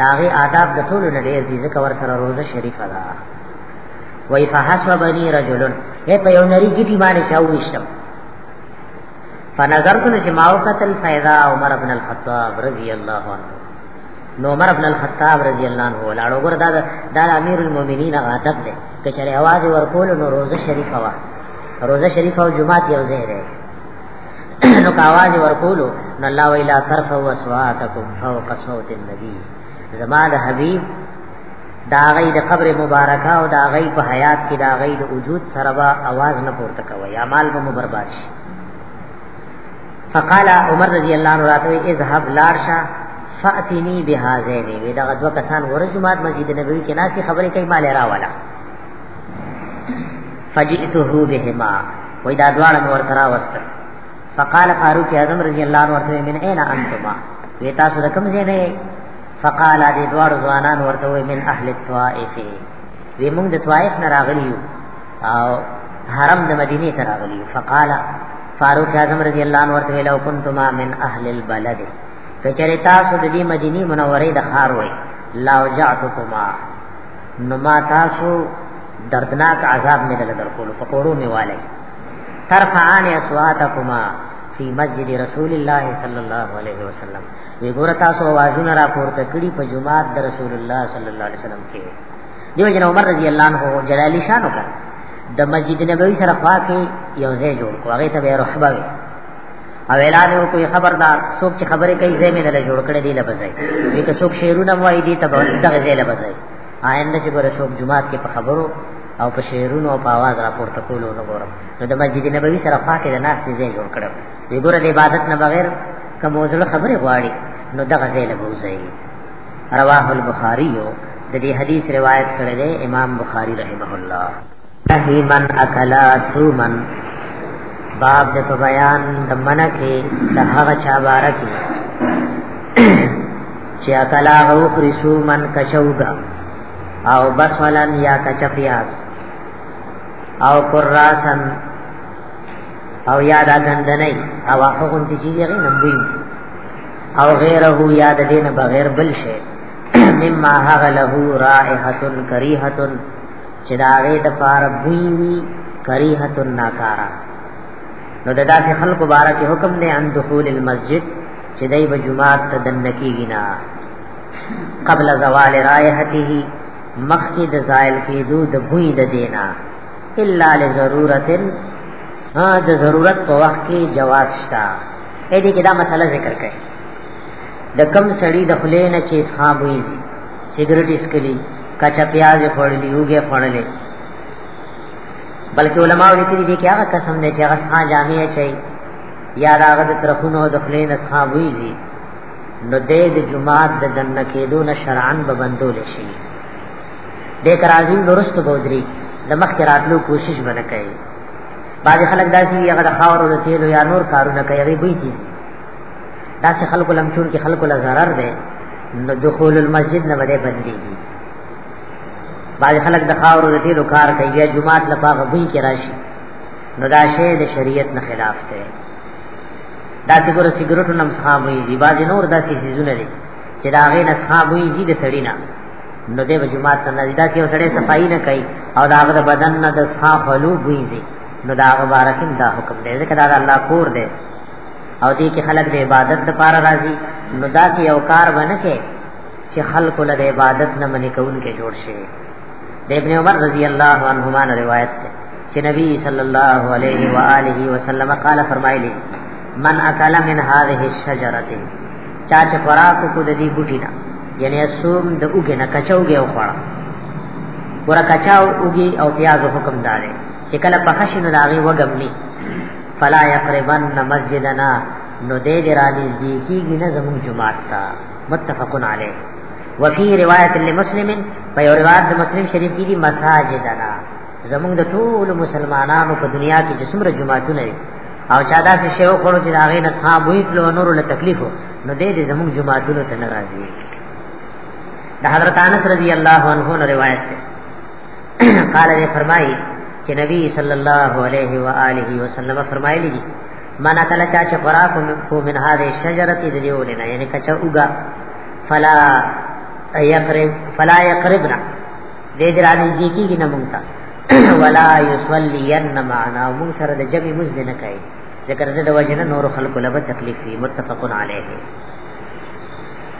داغه آداب د ټولو نه ډېر دي ځکه ور سره روزه شریفه ده وای فحسب بني رجل هي په یو نری ګټي باندې شاوښتم فنظرت نجماو قتل فیضا عمر بن الخطاب رضی الله عنه نو عمر ابن الخطاب رضی الله عنه ولاړو ګور دا دا امیر المؤمنین غادب دی کچره आवाज ورکول نو روزه شریفه وا روزه شریفه او جمعه یو ځای دی نو کاواز ورکول نو الله ویلا طرف او اصواتکم فوق صوت النبی زما د حبیب دا غي د قبر مبارکه او دا غي په حیات کې دا غي د وجود سره به आवाज نه پورته کوي اعمال به مبرباد شي فقال عمر رضی الله عنه راته اذهب لارشا فاتنی بهذین وی دا دو کسان ورجمات مسجد نبوی کې ناسي خبرې کوي مال راولا فجئته بهما وی دا دواړه مور ترا وسته فقال فاروق اعظم رضی الله عنه ورته من اين انتما وی تاسو د کوم ځای نه فقال دې دواړو ځوانان ورته وی من اهل الطائف وی موږ د طائف نه راغلی یو او حرم د مدینه ته راغلی فقال فاروق اعظم رضی الله عنه ورته لو کنتما من اهل البلد کچره تاسو د دې مدینه منورې د خار وای لا وجعتکما نو ما تاسو دردناک عذاب مې دل درکول په کوړو مې والي ترفعان اصواتکما فی مسجد رسول الله صلی الله علیه وسلم وی ګور تاسو आवाजونه را پورته کړی په جمعات د رسول الله صلی الله علیه وسلم کې دیو جن عمر رضی الله عنه جلالی شان وکړ د مسجد نبوي سره خوا کې یو ځای جوړ کو هغه ته به رحبه وي او اعلان یو کوئی خبردار څوک چې خبره کوي ځای مې دل جوړ کړی دی لبځای وی که څوک شعرونه وایي دی ته دغه ځای لبځای آینده چې ګوره څوک جمعات کې په خبرو او په شعرونو او په आवाज راپورته کولو نو ګورم نو د مسجد نبوي سره خوا کې د ناس ځای جوړ کړم وی ګوره د عبادت نه بغیر کوم وزله خبره غواړي نو دغه ځای لبځای رواه البخاری د دې حدیث روایت کړی دی امام بخاری رحمه الله نهی من اکلا سومن باب د په بیان د منع کې د هغه چا باره کې چې اکلا او خری سومن کچوګا او بس ولن یا کچپیاس او قراسن او یادا غندنې او هغه غونډې چې یې نه او غیره یا د دین بغیر بل شی مما هغه له رائحه کریحه چې دا غې د پار بوی وی کریحه ناکارا نو د داسې خلکو باره کې حکم دی ان دخول المسجد چې دای به جمعات ته دن کیږي نه قبل زوال رائحته مخکې د زائل کېدو د بوی د دینا الا لضرورت ها د ضرورت په وخت کې جواز شته اې دې کې دا مسله ذکر کړي د کم سړی د خلې نه چې ښاب وي سیګریټ اسکلی کچا پیاز خوړلی یوګه خوړلې بلکې علما لیکلي دي چې هغه قسم نه چې هغه ښا جامع چي یا راغه د ترخونو د خلې نه ښاب وي نو دې د جمعات د دن کېدو نه شرعن به بندول شي د کرازین درست بودری د مخ کراتلو کوشش بنه کوي بعض خلک داسي وي هغه د خاورو د تیلو یا نور کارونه کوي هغه بوی دي داسې خلکو لم چون کې خلکو له zarar ده نو دخول المسجد نه بده بنديږي بعض خلک د خاورو د تیلو کار کوي یا جمعات لپاره بوی کې راشي نو دا شی د شریعت نه خلاف ده دا چې ګوره سیګریټو نم صحابوي دي بعض نور داسې چیزونه دي چې دا غي نه صحابوي دي د سړی نه نو دې جمعه ته نه دا چې وسړې صفائی نه کوي او دا هغه بدن نه د صافلو بويزي نو دا هغه بارکین دا حکم دی ځکه دا الله کور دی او دې کې خلک د عبادت لپاره راځي نو دا چې یو کار ونه کې چې خلق له عبادت نه منې کول کې جوړ شي د ابن عمر رضی الله عنهما روایت ده چې نبی صلی الله علیه و آله وسلم قال فرمایلی من اکل من هذه الشجره چا چې خوراک کو د دې بوټي نه یعنی سوم د اوګه نه کچاوګه او خوړه ورا کچاو اوګي او پیاز حکم دار چې کله په خشن راغي وګم ني فلا يقربن مسجدنا نو دې دراني دي کیږي نه زمون جمعه تا متفقن علیه وفي روایت لمسلم په روایت مسلم شریف کې دي مساجدنا زمونږ د ټول مسلمانانو په دنیا کې چې څومره جماعتونه دي او چا داسې شی وکړو چې د هغې نه څخه بوی تلو نورو له تکلیف و نو دی دې زمونږ جماعتونو ته نه راځي د حضرت انس رضی الله عنه نه روایت ده قال دې فرمایي چې نبی صلی الله علیه و آله وسلم فرمایلی دي من اکل چا چې خوراک کو من هذه الشجره دې دیو نه یعنی کچا اوګه فلا یقرب فلا یقربنا دې درانه دي کیږي نه مونږ ته ولا یصلین معنا مونږ سره د جمع مزد نه کوي ذکر د وجنه نور خلق له تکلیف متفق علیه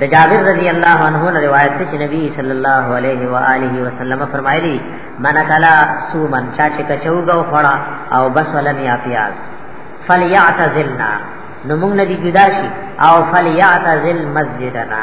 د جابر رضی الله عنه نے روایت ته چې نبی صلی الله علیه و آله وسلم فرمایلی من کلا سو من چا چې کچو غو خړا او بس ولن یا پیاز فلیعتزلنا نو موږ نه دی جدا شي او فلیعتزل مسجدنا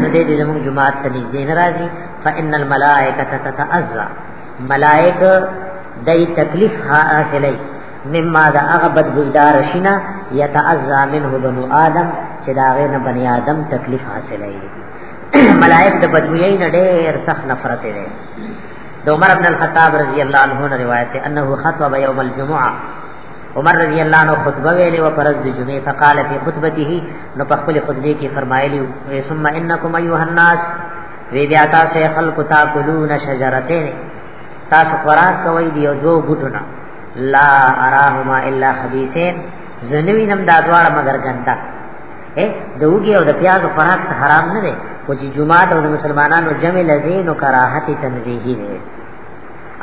نو دې دې زموږ جماعت ته نږدې نه راځي فإن الملائکه تتعزا ملائک دای تکلیف حاصلې مما دا هغه بدګزدار شینا یتعزا منه بنو آدم چې دا غې نه بنی آدم تکلیف حاصلې ملائک د بدوی نه ډېر سخت نفرت لري د عمر ابن الخطاب رضی الله عنه روایت انه خطب یوم الجمعه عمر رضی الله عنه خطبه ویلې و پرز د جمعې فقال فی خطبته نو په خپل خطبه کې فرمایلی و ثم انکم ایها الناس وی بیا تاسو خلق تاکلون شجرتین تاسو خوراک کوي دی او دوه بوټونه لا اراهما الا خبيثين زنوی نم دا دواړه مگر ګندا اے دوګي او د پیاز خوراک څه حرام نه دی او چې جمعه او د مسلمانانو جمع لذین او کراهت تنزیهی دی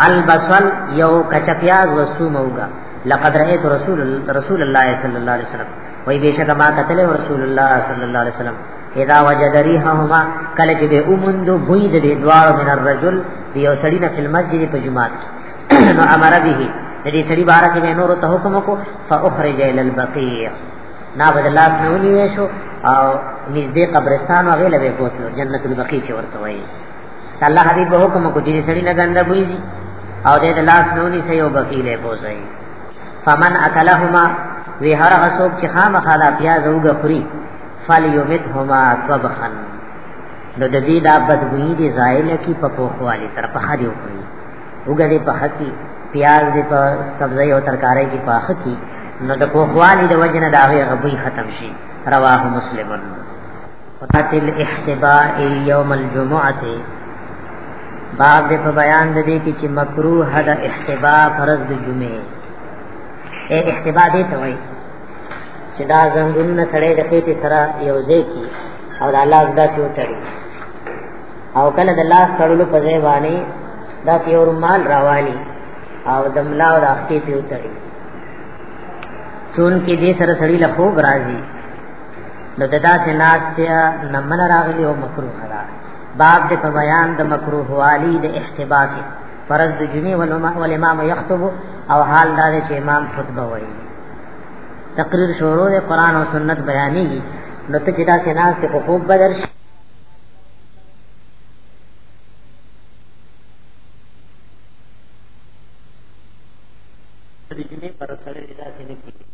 البصل یو کچا پیاز وسو موګه لقد رأيت رسول رسول الله صلی الله علیه وسلم وای بشک ما قتل رسول الله صلی الله علیه وسلم اذا وجد ريحهما کله چې به اومندو بوی د دې دوار من الرجل دیو سړی نه فل مسجد په جمعات نو امر به دې سړی بار کې نور ته حکم کو فاخرج الى البقيع نا بدلاس نه ونیو شو او نږدې قبرستان هغه لوي بوتلو جنت البقيع چې ورته وایي الله حبیب به حکم کو دې سړی نه ګنده بوزي او دې لاس نونی سې او بقیله بوزي فمن اکلهما وی هر غسوب چې خامخا دا پیاز اوګه خوري فلیومتهما طبخا نو د دې دا بدبوئی دي زائل کی په پوخوالی سره په خدي وکړي اوګه دې په حقي پیاز دې په سبزی او ترکارې کې په حقي نو د پوخوالی د وجنه دا غي غبوي ختم شي رواه مسلمن صفات الاحتباء یوم الجمعه باب دې په بیان د دې کې چې مکروه د احتباء فرض د جمعې اے احتباء دې ته وایي چې دا زنګونه سره د خېټې سره یو ځای کی او د الله زړه ته وتړي او کله د لاس تړلو په ځای باندې دا یو رومال راوالي او د ملا او د اختی ته وتړي چون کې دې سره سړی له خوب راځي نو د داسې ناشته نه من راغلی او مکروه را باب د په بیان د مکروه والی د احتباط فرض د جمعې ول امام یخطب او حال دا چې امام خطبه وایي تقریر شروع د قران او سنت بیانې نو ته چې دا سناس ته خوب بدر شي د جمعې پر سره دا څه نه کیږي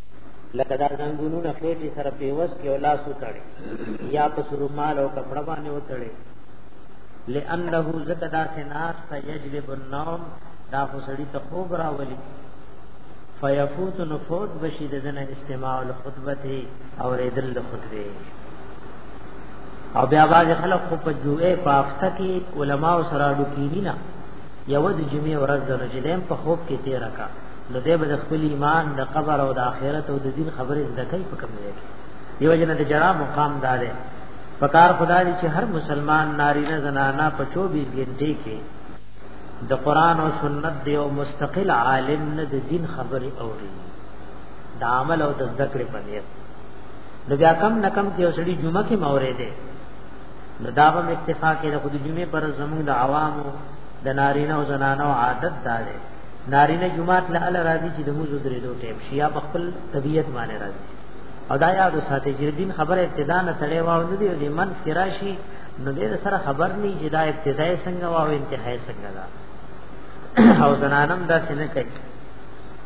لکه دا زنګونونه خېټې سره پیوس کې او لاس وتړي یا په سرومال او کپړه باندې وتړي لانه زکه دا سناس ته یجلب النوم دا خو سړی ته خوب راولي فیفوت نفوت بشی ددن استماع الخطبت او ریدل خطبه او بیا باز خلق خو په جوئے پافته کې علما او سره ډکینی نه یو د جمعې ورځ ده چې دیم په خوب کې تیر کا نو دې به خپل ایمان د قبر او د آخرت او د دین خبرې زده کوي په کوم ځای کې دیو جن د جرا مقام دار پکار خدا دې چې هر مسلمان ناری نه زنانا په 24 غنټه کې د قران او سنت دی او مستقل عالم نه د دین خبرې اوري د عمل او د ذکر په نیت نو بیا کم نکم کې اوسړي جمعه کې مورې ده نو دا به اتفاق کې د خود جمعې پر زموږ د عوامو د نارینه او زنانو عادت دا دی نارینه جمعات له ال راضي چې د موزو درې دوه ټیم شیا په خپل طبیعت باندې راضي او دا یاد ساتي چې دین خبره ابتدا نه سړې واو نه دی د منځ کې راشي نو دې سره خبر نه چې دا ابتدای څنګه واو انتهای څنګه دا او زنانم دا څنګه کوي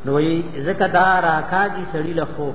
نو یې زکه دا راکاږي سړی له خوب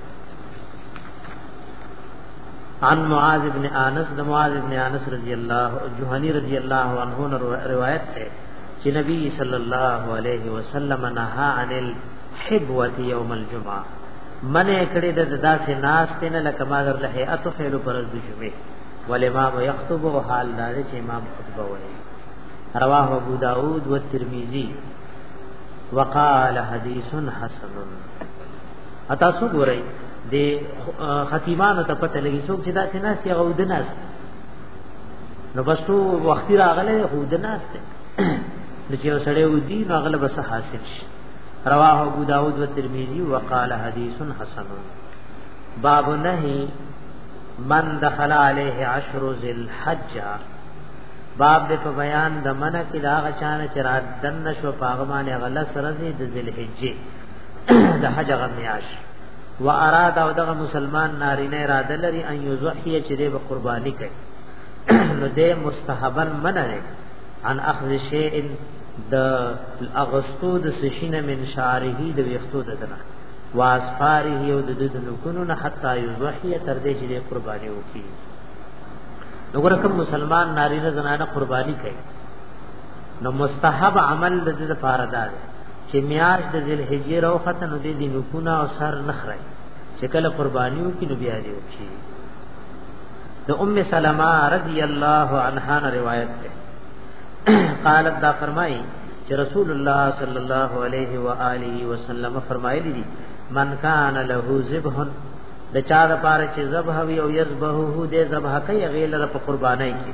عن معاذ ابن انس د معاذ ابن انس رضی الله جوهنی رضی الله عنه روایت ده چې نبی صلی الله علیه وسلم نهى عن الحبوه یوم الجمعه من کړي د داسې ناس ته نه لکه ما در له اتو خیر پر د جمعه والامام یخطب او حال دار چې امام خطبه وایي رواه ابو داود و ترمذی وقال حدیث حسن اتا سو ګورئ د خطیبانو ته پته لګي څوک چې دا سینا سی او دناس نو بس ټو وختي راغله هو دناس ته د چې سړی و دي نو غلب سه حاصل شي رواه ابو داود و ترمذی وقال حدیث حسن باب نهی من دخل علیه عشر ذی الحج باب دې په بیان د منع کې دا غشان چې را دن شو پاغمانه غلس رزي د ذی الحجه د حج غ میاش و اراده او دغه مسلمان نارینه اراده لري ان یزحی چې د قربانی کوي نو د مستحبا منع عن اخذ شیء د اغستو د سشینه من شعره د ویختو د دنا واسفاره یو د د نکونو نه حتا یزحی تر دې چې د قربانی وکړي نو ګره کوم مسلمان نارینه زنانه قربانی کوي نو مستحب عمل د دې لپاره دا دی چې میاش د ذل حجې راو ختن دې دې نکونه او سر نخره چې کله قربانیو کې نو بیا دې وکړي د ام سلمہ رضی الله عنها روایت ده قالت دا فرمایي چې رسول الله صلی الله علیه و آله وسلم فرمایلی دي من کان له ذبح د چا د پاره چې ذبح وي او یذبحه دې ذبح کوي غیلره په قربانای کې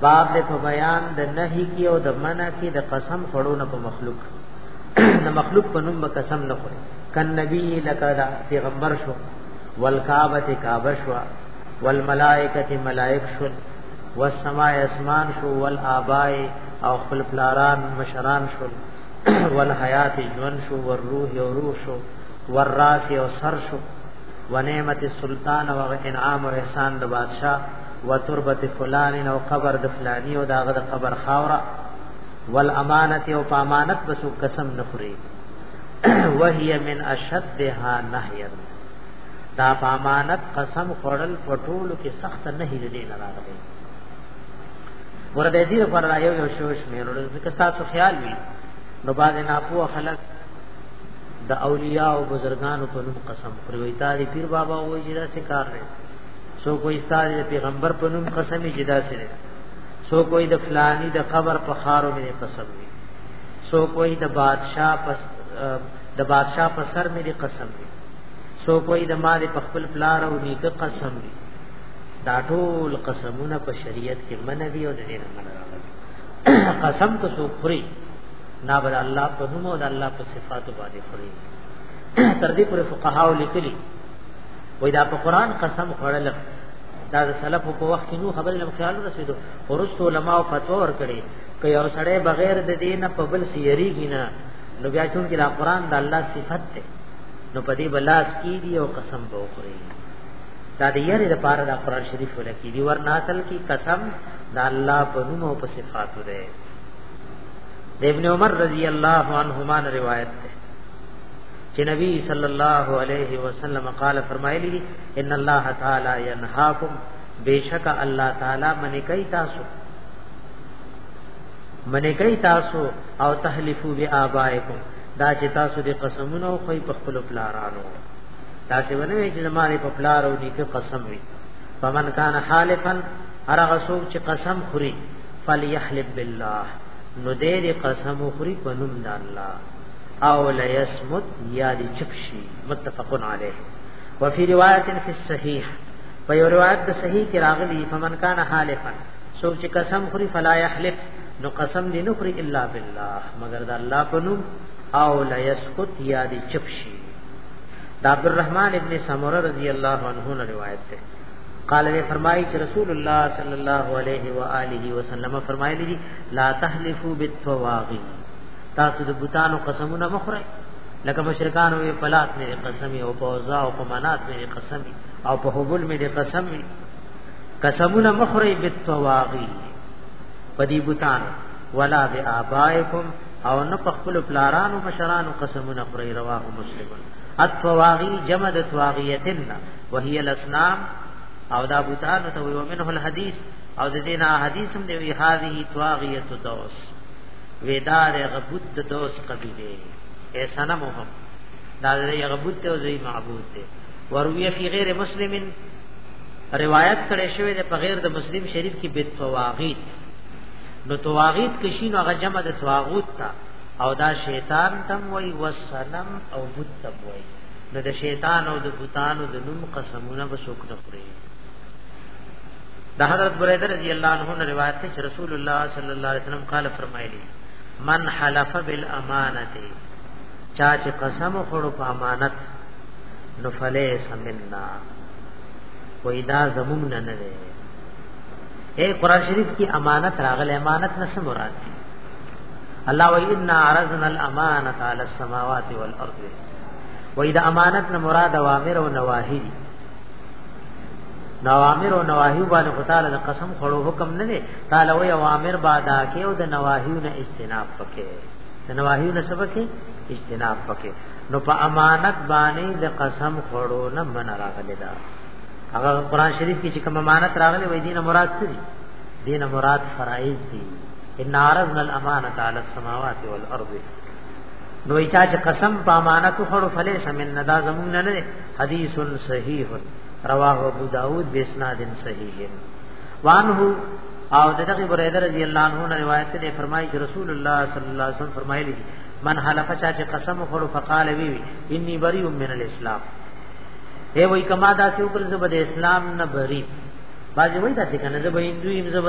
باب د په بیان د نهي کې او د منع کې د قسم خړو نه په مخلوق د مخلوق په نوم قسم نه خوري کن نبی لکه دا پیغمبر شو والکعبه کعبه شو والملائکه ملائک شو والسماء اسمان شو والآباء او خپل پلاران مشران شو والحیات جون شو والروح او روح شو والراس او سر شو ونعمت السلطان او انعام او احسان د بادشاہ و تربت فلان او قبر د فلانی او داغه د قبر خاوره والامانه او پامانت بسو قسم نخري وهي من اشدها نهيا دا پامانت قسم خورل پټول کې سخت نه هي دې نه راغلي ورته دې پر رايو یو شوش مې ورته ځکه تاسو خیال وي نو باز نه پوه خلک د اولیاء او بزرګانو په نوم قسم خوري وي تاری پیر بابا وایي چې دا څه کار دی سو کوئی استاد پیغمبر په نوم قسم چې دا سره سو کوئی د فلانی د قبر په خارو مې قسم دی سو کوئی د بادشاہ پس د بادشاہ په سر مې قسم دی سو کوئی د مال په خپل پلار او نیکه قسم دی دا ټول قسمونه په شریعت کې منع دي او د دې نه منع راغلي قسم کو سو خوري نا بر الله په نوم او د الله په صفاتو باندې خوري تر دې پر فقهاو لیکلي وای دا په قران قسم خړل دا د سلف په وخت کې نو خبر لم خیال رسیدو ورست علماء فتوا ور کړی که یو سړی بغیر د دین په بل سیریږي نه نو بیا چون کې دا قران د الله صفت ده نو په دې بلاس کې دی او قسم به وخوري دا د یاري د پاره د قران شریف ولکې دی ورنه اصل کې قسم د الله په نوم او په صفاتو ده د ابن عمر رضی الله عنهما روایت ده چې نبی صلی الله علیه وسلم قال فرمایلی دي ان الله تعالی ينهاکم بیشک الله تعالی منی کوي تاسو منی کوي تاسو او تحلفو بی آبائکم دا چې تاسو دې قسمونه خو په خپل پلارانو تاسو ونه چې زماره په پلارو دي کې قسم وي فمن کان حالفا هر غسوب چې قسم خوري فليحلف بالله نو دې قسم خوري په نوم د الله او لا يسمت یا دی چپشی متفقن علیه وفي روایت فی الصحیح په یو روایت د صحیح کې راغلی فمن کان حالفا سوچ چې قسم خوري فلا يحلف نو قسم دې نه خوري الا بالله مگر د الله په نوم او لا يسکت یا دې چپ شي دا عبد الرحمن ابن سمره رضی الله عنه نے روایت ہے قال نے فرمائی کہ رسول اللہ صلی اللہ علیہ وآلہ وسلم فرمائے لی لا تحلفوا بالتواغی تاسو د بوتانو قسمونه مخره لکه مشرکان وی پلات مې قسم او په اوزا او په منات مې قسم او په حبل مې قسم قسمونه مخره بالتواغي پدی بوتان ولا بآبائکم او نه په خپل پلارانو مشرانو قسمونه خوري رواه مسلم التواغي جمع د تواغیتن وهي الاسنام او دا بوتان ته وی ومنه الحديث او د دینه حدیث هم دی وی هذه تواغیت دوس ویدار غبوت د دوس قبیله اے سنم هم دا یې غبوت ته زوی معبود دی ورویه فی غیر مسلمین روایت کړي شوی د بغیر د مسلم شریف کې بیت فواغیت نو تواغیت کشینو هغه جمع د تواغوت تا او دا شیطان تم وای وسنم او بت تم وای نو د شیطان او د بوتانو د نوم قسمونه به څوک نه خوري دا حضرت بریده رضی اللہ عنہ نے روایت ہے کہ رسول اللہ صلی اللہ علیہ وسلم قال فرمائے لی من حلف بالامانت چاچ قسم خورو پا امانت نفلے سمنا کوئی دا زمون نہ نہ دے اے قرآن شریف کی امانت راغل امانت نہ سے مراد دی اللہ و انا عرضنا الامانت علی السماوات والارض و اذا امانت نہ مراد اوامر و نواہی دی دا اوامر او نواهی باندې خو تعالی د قسم خړو حکم نه دی تعالی وی اوامر بادا کې او د نواهی نه اجتناب پکې د نواهی نه سبق اجتناب پکې نو په امانت باندې د قسم خړو نه من راغلی دا هغه قران شریف کې چې کوم امانت راغلی وای دینه مراد څه دی دینه مراد فرایض دی ان عرضنا الامانه على السماوات والارض نو چا چې قسم په امانت خړو فلیس من ندا زمون نه نه حدیث صحیح رواه ابو داود بسناد صحیح وانه او دغه بریده رضی الله عنه نے روایت نے فرمائی کہ رسول اللہ صلی اللہ علیہ وسلم فرمائے لی من حلف چا چې قسم خور فقال وی وی انی بری من الاسلام اے وای کما دا سی وکړ زبد اسلام نه بری باز وای دا څنګه زب هندویم زب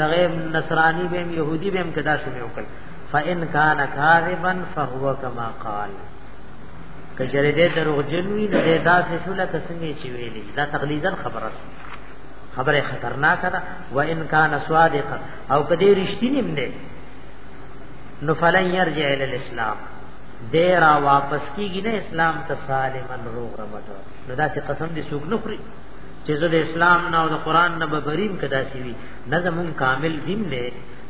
دغه نصرانی بهم يهودي بهم کدا سمې وکړ فان کان کاذبا فهو کما قال کجره دې دروغجن وي نه دې داسې شو لکه څنګه چې ویلې دا تقلیدا خبره ده خبره خطرناک ده و ان کان صادق او کدی رښتینی نه نو فلن يرجع الى الاسلام دیرا واپس کیږي نه اسلام ته سالما روغ رمټ نو دا چې قسم دې سوق نه خوري چې زه د اسلام نه او د قران نه ببریم کدا سی وی نه زمون کامل دین نه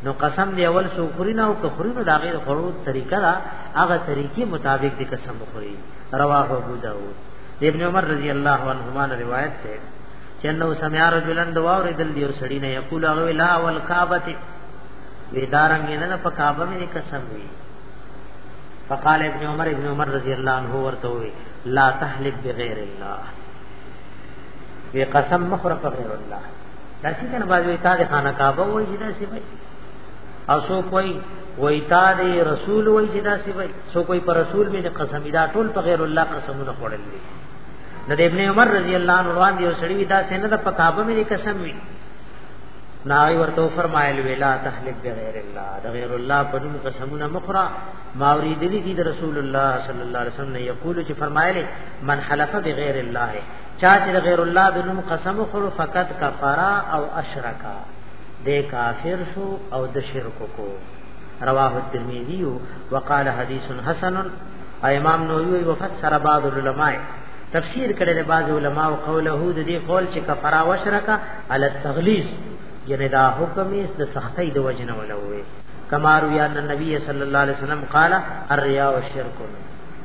نو قسم دی اول سو خوري نه او که خوري نو دا غیر خورو طریقه دا هغه طریقې مطابق دی قسم خوري رواه ابو داود ابن عمر رضی الله عنهما روایت ده چې نو سمع رجلن دوا اوریدل دی او سړی نه یقول هغه لا والکعبه ویدارنګ نه په کعبه مې قسم وی فقال ابن عمر ابن عمر رضی الله عنه ورته وی لا تحلف بغیر الله وی قسم مخرف غیر الله دا څنګه نه باندې تا د خانه کعبه وای چې دا سی وای اسو کوئی وای تا د رسول وای چې دا سی وای سو کوئی پر رسول مې قسم دا ټول په غیر الله قسمونه خوړل دي نو د ابن عمر رضی الله عنه روان دی او سړی دا څنګه د پتابه مې قسم وی ناوی ورته فرمایل ویلا تهلک بغیر الله د غیر الله په نوم قسمونه مخرا ما اوریدلی دي د رسول الله صلی الله علیه وسلم نه یقول چې فرمایلی من حلف بغیر الله چا چې غیر الله د نوم قسم خورو فقط کفرا او اشرکا د کافر شو او د شرک کو رواه الترمذی وقال حدیث حسن امام نووی وفسر بعض العلماء تفسیر کړي د بعض علما او قوله د دې قول چې کفرا او اشرکا علی التغلیظ یعنی دا حکم یې د سختۍ د وجنه ولوي کما رویا النبی صلی الله علیه وسلم قال الریا والشرک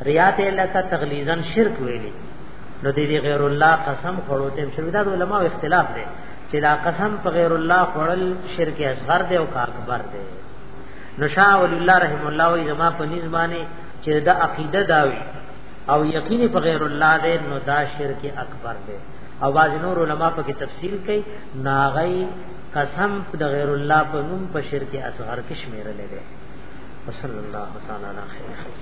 ریا ته لکه تغلیظا شرک ویلي نو دې غیر الله قسم خورو ته شرک دا علماء اختلاف دی چې دا قسم په غیر الله خورل شرک اصغر دی او اکبر دی نو شاه ولی الله رحم الله وی زما په نسبانه چې دا عقیده داوی او یقین په غیر الله دی نو دا شرک اکبر دی او باز نور علما په کې تفصیل کوي ناغی قسم د غیر الله په نوم په شرک اصغر کې شمیرل دی وصلی الله تعالی علی خیر خلق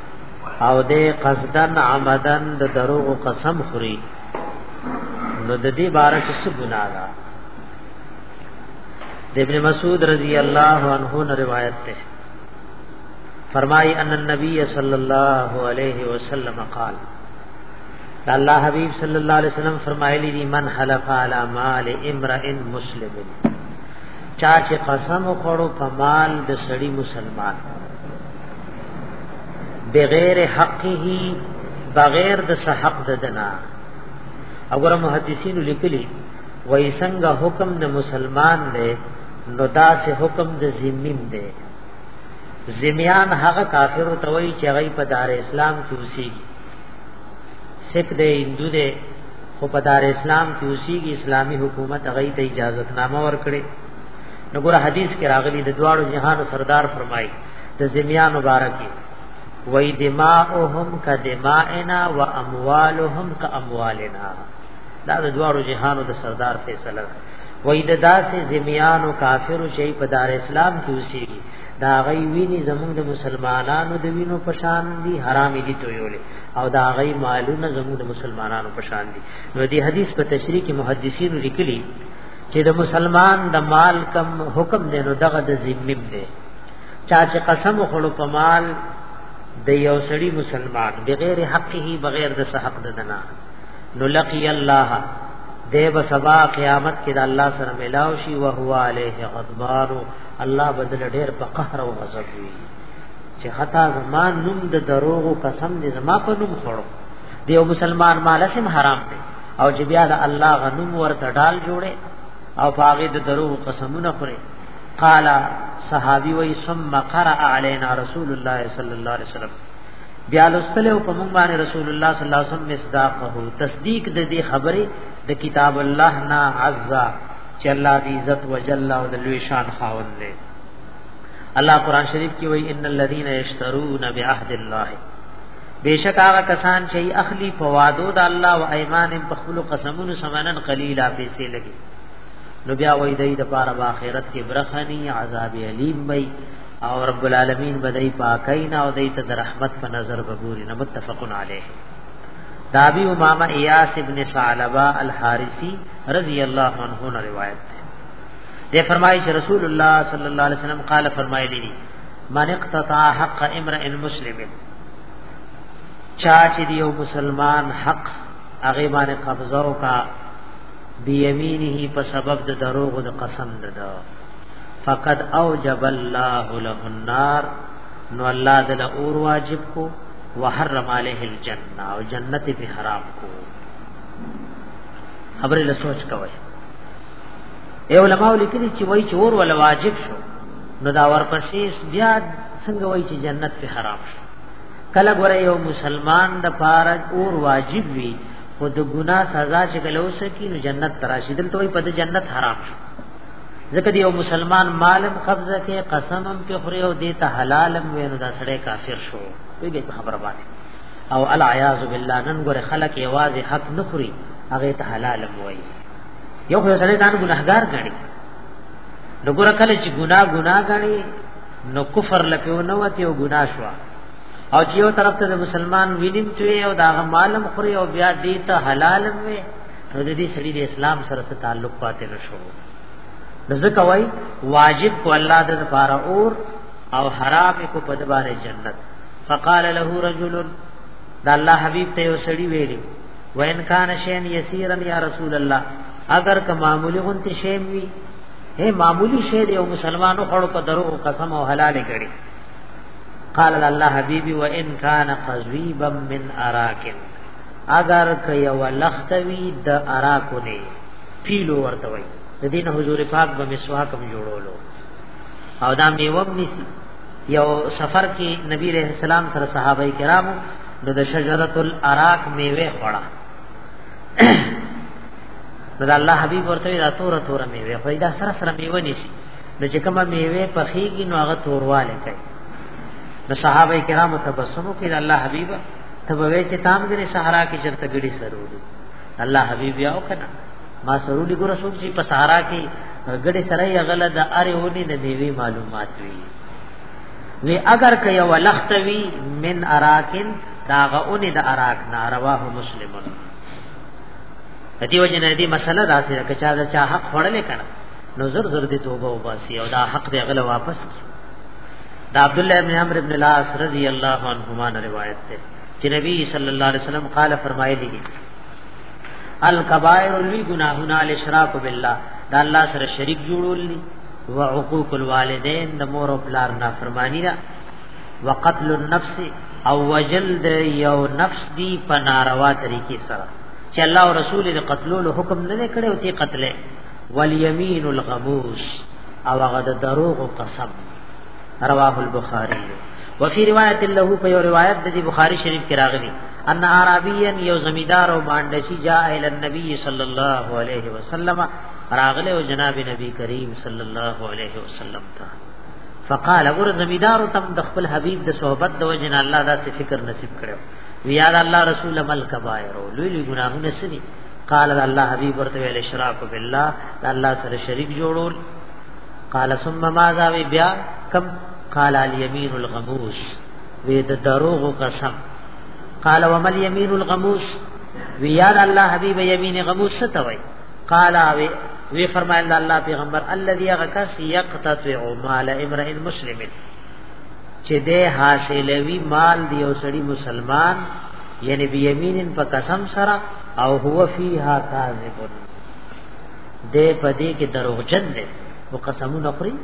او دې قصدن عمدن د دروغ قسم خوري نو د دې بار کې څه ګناه ده د ابن مسعود رضی الله عنه نه روایت ده فرمای ان النبي صلی الله علیه وسلم قال الله حبیب صلی الله علیه وسلم فرمایلی دی من حلف علی مال امرئ مسلم چا چې قسم وکړو په مال د سړی مسلمان بغیر حقه بغیر د حق ددنا اگر محدثین لیکلی وای څنګه حکم د مسلمان دی نو دا سه حکم د ذمیم دی ذمیان هغه کافر ته وای چې هغه په دار اسلام کې اوسېږي سکھ دی هندو دی خو په دار اسلام کې اوسېږي اسلامی حکومت هغه ته اجازه نامه ورکړي نو ګور حدیث کې راغلي د دواړو جهان سردار فرمایي د زمیان مبارکي وای دماؤهم کدمائنا و اموالهم کاموالنا دا د دوارو جهانو د سردار فیصله ده وای د داسې زمیانو کافرو چې په دار اسلام کې اوسېږي دا غي ویني زمونږ د مسلمانانو د وینو پشان دي حرامي دي تویولې او دا غي مالونه زمونږ د مسلمانانو پشان دي نو دې حدیث په تشریح کې محدثینو لیکلي چې د مسلمان د مال کم حکم دی نو دغه د ذمیم دی چا چې قسم خړو په مال د یو سړي مسلمان بغیر حقه بغیر د حق ددنا نو لقي الله دی به سبا قیامت کې د الله سره ملاو شي او هو عليه غضبان الله بدل ډېر په قهر او غضب وي چې خطا زمان نوم د دروغو قسم دې زما په نوم خړو دی او مسلمان مال سم حرام دی او چې بیا د الله غنوم ورته ډال جوړي او پاغه د درو قسمونه خوري قال صحابي وي ثم قرأ علينا رسول الله صلى الله عليه وسلم بیا لستله په مونږ باندې رسول الله صلی الله علیه وسلم مصداقه تصدیق د دې خبره د کتاب الله نا عز چې الله دې عزت وجل او د لوی شان خاوند دی الله قران شریف کې وایي ان الذين يشترون بعهد الله بیشک هغه کسان چې اخلي په وادو د الله او ایمان په خپل قسمونو سمنن قلیلا پیسې لګي نو بیا وای دی د پاره په آخرت کې برخنی عذاب الیم وای او رب العالمین بدای پاکینا او دای ته رحمت په نظر وګوري نو متفقن علیه دابی امامه ایاس ابن ثعلبہ الحارثی رضی الله عنه روایت ده فرمایي چې رسول الله صلی الله علیه وسلم قال فرمایلی من اقتطع حق امرئ مسلم چا چې یو مسلمان حق هغه باندې قبضه وکا بیمینه په سبب د دروغ د قسم ده فقد اوجب الله له النار نو الله دل اور واجب کو وحرم عليه الجنه او جنت به حرام کو خبره له سوچ کوي اے علماء لیکلي چې وای چور ول واجب شو نو دا ورپسې بیا څنګه وای چې جنت په حرام شو کله ګره یو مسلمان د پاره اور واجب وي خو د ګنا سزا چې کله وسکی نو جنت تراشي دلته وای په د جنت حرام شو ځکه دی یو مسلمان مالم قبضه کې قسمم په خوري او دیته حلالم وینو دا سړی کافر شو دې خبره باندې او العیاذ بالله نن ګره خلک یوازې حق نخوري هغه ته حلالم وای یو خو سړی ځان ګناهګار ګڼي نو ګور کله چې ګناه ګناه غني نو کفر لپیو نه وتی او ګناه شو او چې یو طرف ته د مسلمان وینم توی او دا مالم خوري او بیا دې ته حلال وي نو د دې سړي د اسلام سره څه تعلق پاتې نشو ځکه وای واجب کو الله د لپاره اور او حرام کو په دباره جنت فقال له رجل دا الله حبيب ته وسړي ویلي وان کان شین یسیرا یا رسول الله اگر که معمولی غنتی شیم وی اے معمولی شی دی او مسلمانو خړو په درو قسم او حلال کړي قال الله حبيبي وان كان قزيبا من اراك اگر که یو لختوی د اراکو نه پیلو ورته وای د دین حضور پاک به مسواک هم جوړولو او دا میوه نیسی یو سفر کې نبی رحم السلام سره صحابه کرامو نو د شجرۃ الاراک میوه خوړه نو د الله حبيب ورته دا تور تور میوه خو دا سره سره میوه نشي نو چې کومه میوه پخېږي نو هغه تورواله کوي نو صحابه کرام تبسم کوي الله حبيب ته وې چې تام ګره صحرا کې چرته ګړي سروري الله حبيب یاو کنه ما سروري ګره سوچ چې په صحرا کې ګړي سره یې غله د اره ونی د دیوی معلومات وی وی اگر که یو لختوی من اراکن داغه اونې د اراک ناروا مسلمانو دیو جن دې مسله داسې ده چې چا چا حق خړلې کړه نو زر زر دې توبه وباسي او دا حق دې غل واپس کی دا عبد الله ابن عمرو ابن العاص رضی الله عنهما روایت ده چې نبی صلی الله علیه وسلم قال فرمایلی دي الکبائر لوی گناهونه الاشراک بالله دا الله سره شریک جوړول دي وعقوق الوالدین د مور او پلار نافرمانی ده وقتل النفس او وجل د یو نفس دی په ناروا طریقې سره چې الله او رسول دې قتلولو حکم نه کړي او تی قتلې والیمین الغموس او هغه د دروغ قسم رواه البخاری وفي روایت له په یو روایت د بخاری شریف کې راغلی ان عربیا یو زمیدار او باندې چې جاء ال النبي صلی الله علیه وسلم راغله او جناب نبی کریم صلی الله علیه وسلم ته فقال اور زمیدار تم د خپل حبیب د صحبت د وجه نه الله دا څه فکر نصیب کړو ویا د الله رسول مل کبائر لوی لوی ګناهونه سني قال د الله حبیب ورته ویل اشراق بالله د الله سره شریک جوړول قال ثم ماذا وی بیا کم قال الیمین الغموس وی د دروغ قسم قال ومل یمین الغموس ویا د الله حبیب یمین غموس ستوي قال وی وی فرمایل الله پیغمبر الذي غکس یقتطع مال امرئ مسلم چې ده حاصلوي مال دی او سړي مسلمان یعنی بیمینن په قسم سره او هو فیها کاذب ده پدې کې دروغجن دی او قسمونه خوري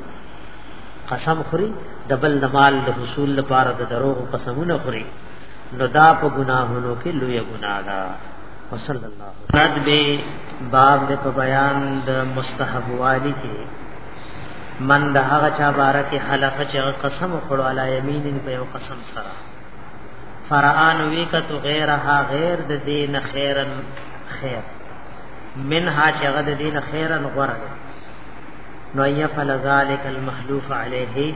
قسم خوري د بل د مال د حصول لپاره د دروغ قسمونه خوري نو دا په ګناهونو کې لوی ګناه ده وصلی الله سند به باب د په بیان د مستحب والی کې من د هغه چا باره کې حلف چې قسم وکړو علی یمین په یو قسم سره فرعان وی کتو غیرها غیر د دین خیرن خیر منها چې غد دین خیرن غره نو یفل ذلک المخلوف علیه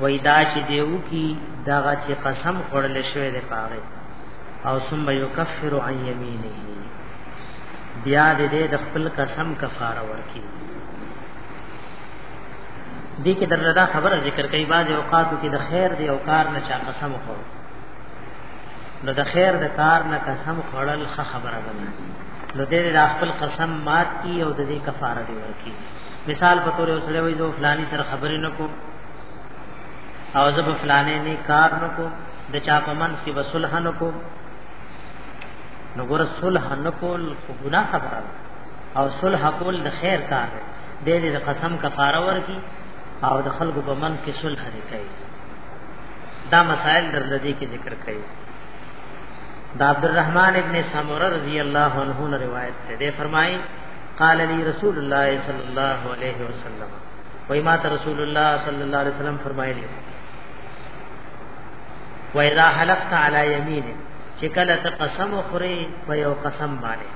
وای دا چې دیو کی دغه چې قسم خورل شوی دی پاره او ثم يكفر عن يمينه بیا دې دې د خپل قسم کفاره ورکي دې کې دردا خبره ذکر کوي بعض اوقات کې د خیر دی او کار نه چا قسم خور نو د خیر د کار نه قسم خورل ښه خبره ده نو دې د خپل قسم مات کی او د دې کفاره دی ورکی مثال په تور اوسره وایي زه فلانی سره خبرې نکوم او زه په فلانه نه کار نکوم د چا په منځ کې به صلح نه کوم نو ګور صلح نه کول خو ګناه خبره او صلح کول د خیر کار دی د دې قسم کفاره ورکی او د خلکو په منځ کې صلح نه کوي دا مسائل در لدی کې ذکر کړي دا عبدالرحمن ابن سمره رضی الله عنه نے روایت ہے دے فرمائی قال لي رسول الله صلی الله علیه وسلم وای ما ته رسول الله صلی الله علیه وسلم فرمایلی و اذا حلفت علی یمین چې کله ته قسم خوري په یو قسم باندې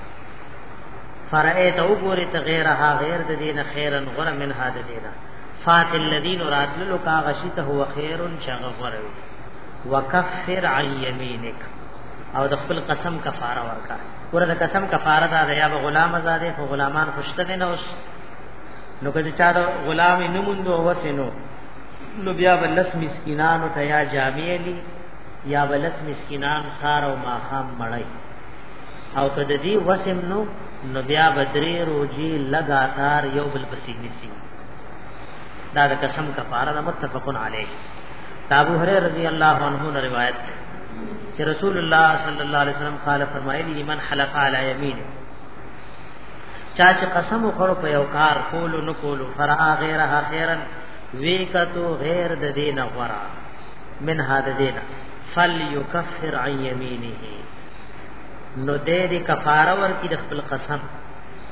فرایت او ګوري ته غیرها غیر د دینه خیرن غره من هاذ دینه فات الذین راتلو کا غشیته هو خیرن شغفر وکفر عن یمینک او د خپل قسم کفاره ورکا ورته قسم کفاره دا یا به غلام آزاد خو غلامان خوشته نه اوس نو کله چا غلام نه مونږ وسینو نو بیا بلس مسکینانو ته یا جامع لی یا بلس مسکینان سار او ماخام مړی او که د دې وسم نو نو بیا بدرې روزي لګاتار یو بل پسې نسی دا د قسم کفاره د متفقن علیه ابو هريره رضی الله عنه روایت ده چې رسول الله صلی الله علیه وسلم قال فرمایلی من حلف علی یمین چا چې قسم وکړ په یو کار کولو نو کولو فرا غیره خیرن وی کتو غیر د دین غرا من هذا دین فل یکفر عن یمینه نو دې دې کفاره ورکړي د خپل قسم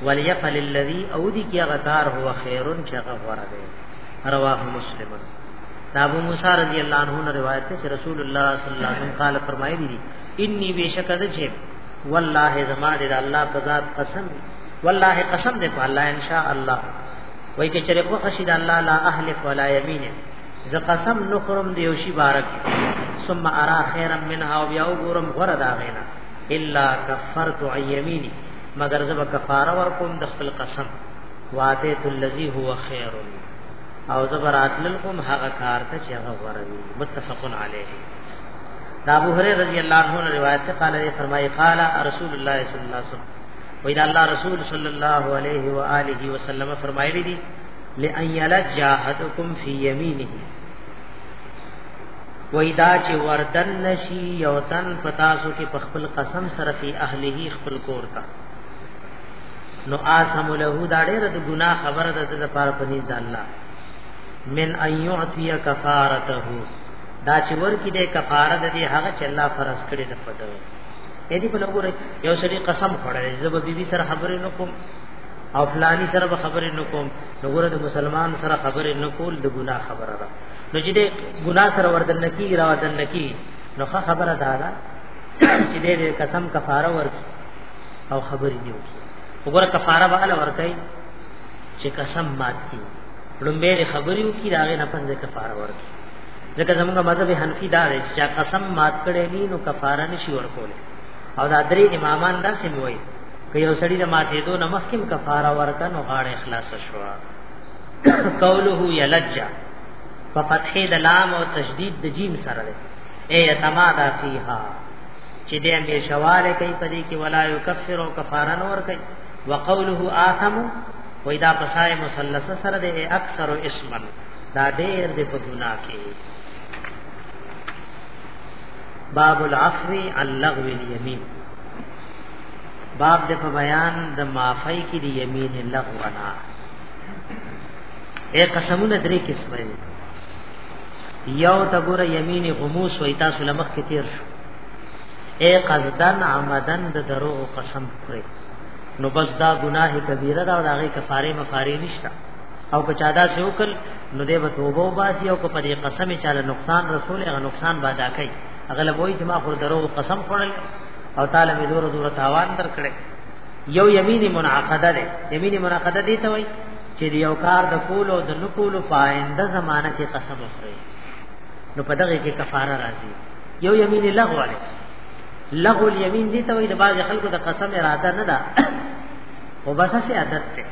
وليفل الذي او دې کې غکار هو خیرن چې غره دی رواه مسلم دا ابو موسی رضی الله عنه نے روایت ہے رسول اللہ صلی اللہ علیہ وسلم قال فرمائے دی انی بیشک ذ چھ والله زما دې الله قزاد قسم والله قسم دې په الله ان شاء الله وای کې چرې په خشید الله لا اهلف ولا یمین ز قسم نخرم دی یوشي بارک ثم ارا خیرا منها او بیا وګورم غره دا غینا الا کفرت یمینی مگر زب کفاره ور کوم د خپل قسم واته الذی هو خیر او زبر اتل کوم هغه کار ته چې هغه غره وي متفق علیه دا ابو هريره رضی الله عنه روایت قال فرمایي قال رسول الله صلی الله علیه وسلم وې دا الله رسول صلی الله علیه و آله وسلم فرمایلی دي لئن یلج احدکم فی یمینه وې دا چې وردن نشي یو تن پتاسو کې په خپل قسم سره فی اهله خپل کور تا نو آسم له دا ډېر د ګناه خبره ده د لپاره پني د الله من ايعطي کفارته دا چې ورکی د کفاره د دې هغه چې الله فرض کړی د پټو اې دې په لګور یو سړي قسم خوړل زه به بیبي سره خبرې نکوم او فلانی سره به خبرې نکوم وګوره د مسلمان سره خبرې نکول د ګناه خبره ده نو چې دې ګناه سره وردن نکی را وردن نکی نو خبره ده دا چې دې قسم کفاره ورکړي او خبرې دی وګوره کفاره به ال ورکړي چې قسم مات کی لومبه خبرې وکړي راغې نه پس د کفاره ورکړي ځکه زموږ مذهب حنفي دا دی چې قسم مات کړي نه نو کفاره نشي ورکول او دا درې امامان دا سم وایي که یو سړی د ماتې دوه نمخکم کفاره ورکړي نو غاړه اخلاص شو قوله یلجا ففتح د لام او تشدید د جیم سره دی اے یتمادا فیها چې دې امیر شواله کوي پدې کې ولا یکفر او کفاره نور کوي وقوله آثم وېدا پسای مثلث سره دې اکثر اسمن دا ډیر دی په ګنا کې باب العفو عن لغو اليمين باب د په بیان د معافی کې دی یمین لغو انا اے قسمونه درې قسمه دي یو ته ګوره یمین غموس وای تاسو لمخ کې تیر شو اے قصدن عمدن د درو قسم کړی نو بس دا گناہ کبیره دا او دا غي کفاره مفاره نشته او که چا دا سوکل نو دی به توبه وباسي او که په دې قسم چې له نقصان رسول هغه نقصان به ادا کوي هغه له وایي چې ما خو درو قسم خوړل او تعالی مې دور دور تاوان درکړي یو یمین منعقده ده یمین منعقده دي ته وایي چې یو کار د کول او د نکول پاینده زمانہ کې قسم وخوري نو په دغه کې کفاره راځي یو یمین لغو ده لغو الیمین دي ته وایي د باز خلکو د قسم اراده نه ده او بس سه عادت ده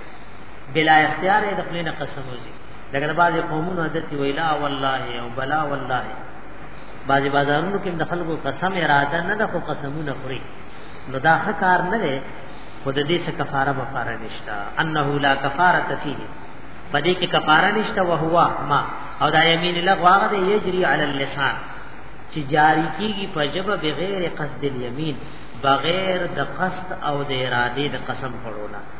بلا اختیار د خپل نه قسم وزي لکه د بعضې قومونو عادت ویلا والله او بلا والله بعضې بازارونو کې د خلکو قسم اراده نه ده خو قسمونه خوري نو دا ښه کار نه دی خو د دې څه کفاره وفاره نشته انه لا کفاره فيه پدې کې کفاره نشته او هو ما او دا یمین لغو هغه دی یجری علی اللسان چې جاری کیږي په جبه بغیر قصد الیمین بغیر د قصد او د اراده د قسم خورونه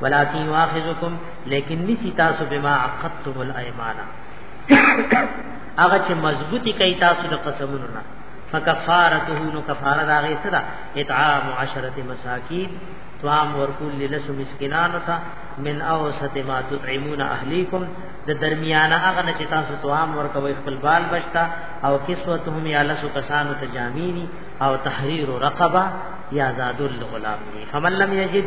ولكن يؤاخذكم لیکن نسی تاسو بما عقدتم الايمان هغه چې مضبوطی کوي تاسو د قسمونو نه فکفارته نو کفاره دا غي سره اطعام عشرة مساکین طعام ورکول للس مسکینانو ته من اوسط ما تطعمون اهلیکم د درمیانه هغه نه چې تاسو طعام ورکوي خپل بال بچتا او کسوتهم یا لسو کسانو ته جامینی او تحریر رقبه یا زاد الغلام فمن لم یجد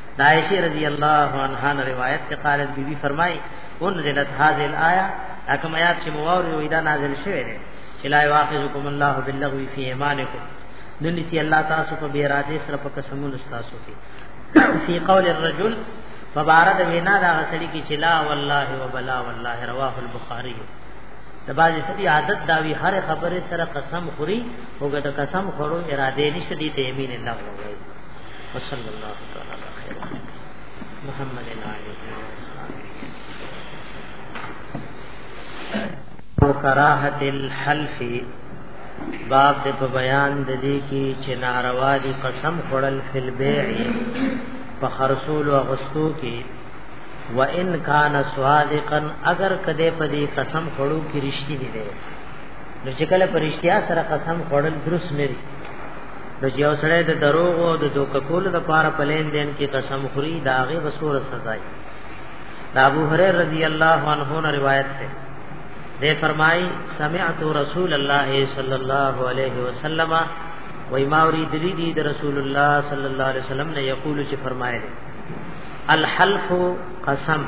دایشه رضی الله عنها روایت ته قالت بی بی فرمای انزلت هذه الايه اکم آیات چې مواور وي دا نازل شوه دی چې لا واخذکم الله باللغو فی ایمانکم ننی سی الله تاسو په بیراده سره په قسمونو تاسو کې فی قول الرجل فبارد وینا دا غسړي کې چې لا والله وبلا والله رواه البخاری د باز سړي عادت داوی هر خبره سره قسم خوري اوګه د قسم خورو اراده نشته دي ته یمین الله وایي وصلی الله تعالی علی خیر محمد علیه و کراهت الحلف باب د په بیان د دې کې چې ناروا دي قسم خړل فل بیع په خرصول او غستو کې و ان کان صادقا اگر کده په دې قسم خړو کې رښتینی دی نو چې کله پرشتیا سره قسم خړل درست نه نو چې یو سړی د دروغ او د دوکه کولو د پاره په لین دین کې قسم خوري دا هغه بسور سزا دی دا ابو هريره رضی الله عنه نه روایت ده ده فرمای سمعت رسول الله صلی الله علیه وسلم و ما اريد لي د رسول الله صلی الله علیه وسلم نه یقول چې فرمایله الحلف قسم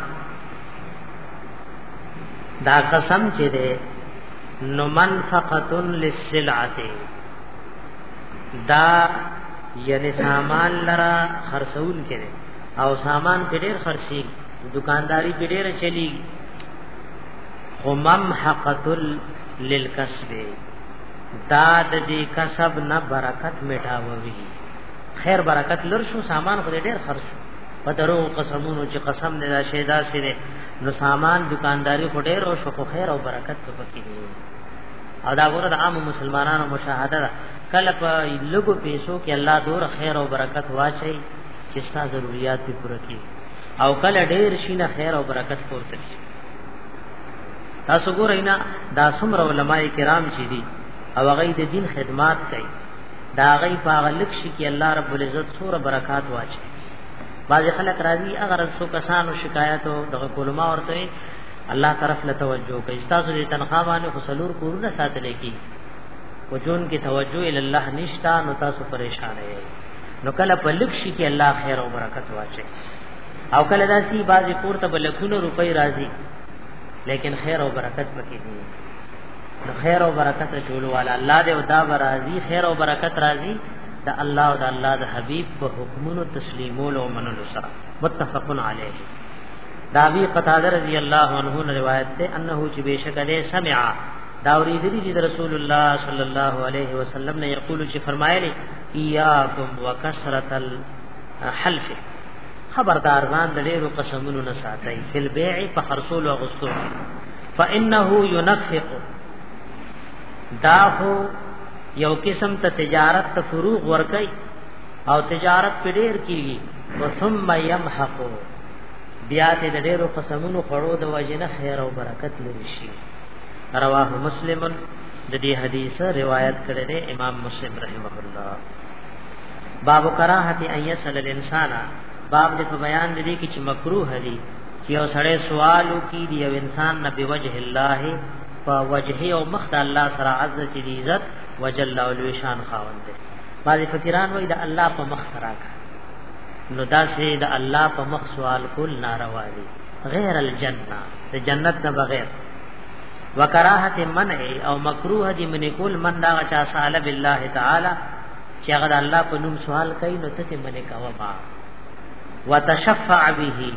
دا قسم چې ده نو منفقه للسلعه دا یعنی سامان لرا خرڅون کړي او سامان په ډیر خرڅي دکانداری په ډیر چلی خو ممحقه للکسب دا د دې کسب نه برکت میټاوي خیر برکت لر شو سامان خو ډیر خرج شو په درو قسمونو چې قسم نه دا شیدا سره نو سامان دکانداری خو ډیر او شو خو خیر او برکت په پکې او دا ګوره د عام مسلمانانو مشاهده ده کله په لګو پیسو کې الله دور خیر او برکت واچي چې ستا ضرورت به پوره کړي او کله ډیر شینه خیر او برکت پورته شي تاسو ګورئ نه دا څومره علما کرام چې دي او هغه د دین خدمات کوي دا هغه په هغه لک شي کې الله رب العزت سور برکات واچي بعض خلک راځي هغه رسو کسانو شکایتو دغه کولما ورته الله طرف له توجه کوي تاسو دې تنخواه باندې خو سلور کورونه ساتل کی او جون کې توجه ال الله نشتا نو تاسو پریشان یې نو کله په لکشي کې الله خیر او برکت واچي او کله داسي بعضی کور ته بلکونه روپۍ راځي لیکن خیر او برکت پکې دي نو خیر او برکت ټول والا الله دې او دا برازي خیر او برکت راځي د الله او د الله د حبيب په حکمونو تسلیمولو او منلو سره متفقن علیه داوی قتاده رضی الله عنه نے روایت تے انه چ بے شک دے سمع داوری دی دی رسول اللہ صلی اللہ علیہ وسلم نے یقول چ فرمایا لے ایاکم وکثرت الحلف خبردار ځان د ډیرو قسمونو نه ساتي فل بیع په خرصول او غصو فانه ينفق دا هو یو قسم ته تجارت ته فروغ ورکي او تجارت په ډیر کیږي ثم يمحقو بیا ته د ډیرو قسمونو خړو د وجنه خیر او برکت لري شي رواه مسلم د دې حدیث روایت کړی دی امام مسلم رحمه الله باب کراهت ان يسل الانسان باب دې په بیان دي کې چې مکروه دي چې یو سړی سوال وکړي دی یو انسان نه به وجه الله په وجه او مخ د الله سره عز چې عزت وجل او شان خاوند دی بعض فقیران وایي د الله په مخ سره نو دا سي د الله په مخ سوال کول ناروا دي غیر الجنه د جنت نه بغیر وکراهت منع او مکروه دي من کول من دا چا سال بالله تعالی چې هغه د الله په نوم سوال کوي نو ته من کوه ما وتشفع به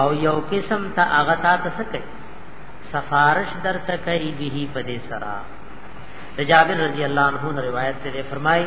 او یو قسم ته هغه تا ته سکه سفارش درته کوي به په دې سره جابر رضی الله عنه روایت ته فرمایي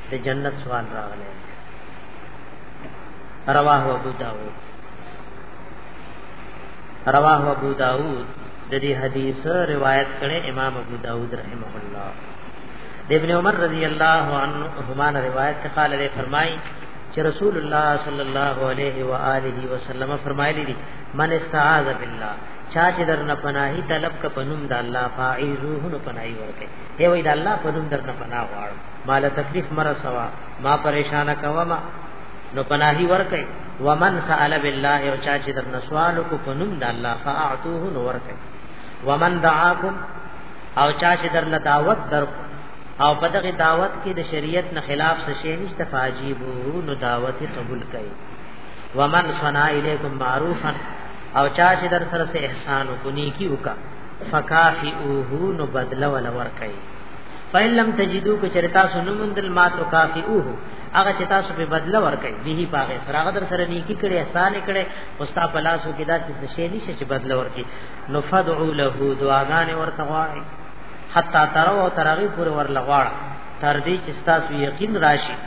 د جنت سوال راغلی رواه ابو داود رواه ابو داود د دې حدیث روایت کړي امام ابو داود رحمه الله د ابن عمر رضی الله عنهما روایت ته قال له فرمای چې رسول الله صلی الله علیه و آله وسلم فرمایلی دي من استعاذ بالله چا چې در نه پناهي طلب ک پنوم د الله فاعذوه نو پناهي ورکه هی وای د الله پنوم در نه پناه غواړم مال تکلیف مر سوا ما پریشان کوا ما نو پناهي ورکه ومن سأل بالله او چا چې در نسوال کو پنوم د الله فاعتوه نو ورکه ومن دعاکم او چا چې در دعوت در او په دغه دعوت کې د شریعت نه خلاف څه شی نشته فاجیبو نو دعوت قبول کړي ومن صنع الیکم معروفا او چا چې در سره سه احسان کو نیکی وکا فکافئوه نو بدل ول ورکړي فإن لم تجدو کو چرتا سنو مندل ما تو کافی اوه هغه چې تاسو په بدل ورکړي به پاغه سره هغه در سره نیکی کړي احسان کړي اوستا پلاسو کې دا څه شي نشي چې بدل ورکړي نو فدعو له دعاګانې ورته غواړي حتا تر او ترغي پورې ورلغواړه تر دې چې تاسو یقین راشي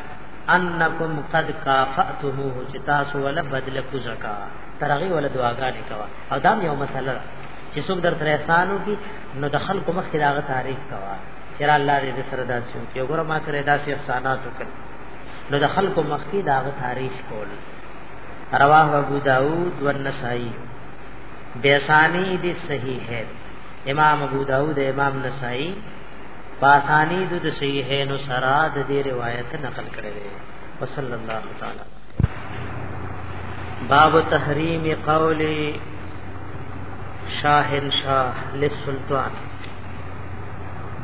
انکم قد کافاتموه چې تاسو ولا بدل کو زکا ترغي ولا دعاګانې کوا او دا یو مسله چې څوک در تر احسانو کی نو د خلکو مخ کې داغه تعریف کوا چې الله دې سره داسې وکړي وګوره ما سره داسې احسانات وکړي نو د خلکو مخ کې داغه تعریف کول رواه ابو داود والنسائی بیسانی دی صحیح ہے امام ابو داود امام نسائی پاسانی دو د صحیحین سرا د دې روایت نقل کړي وصلی الله تعالی باب تحریم قول شاهن شاه للسلطان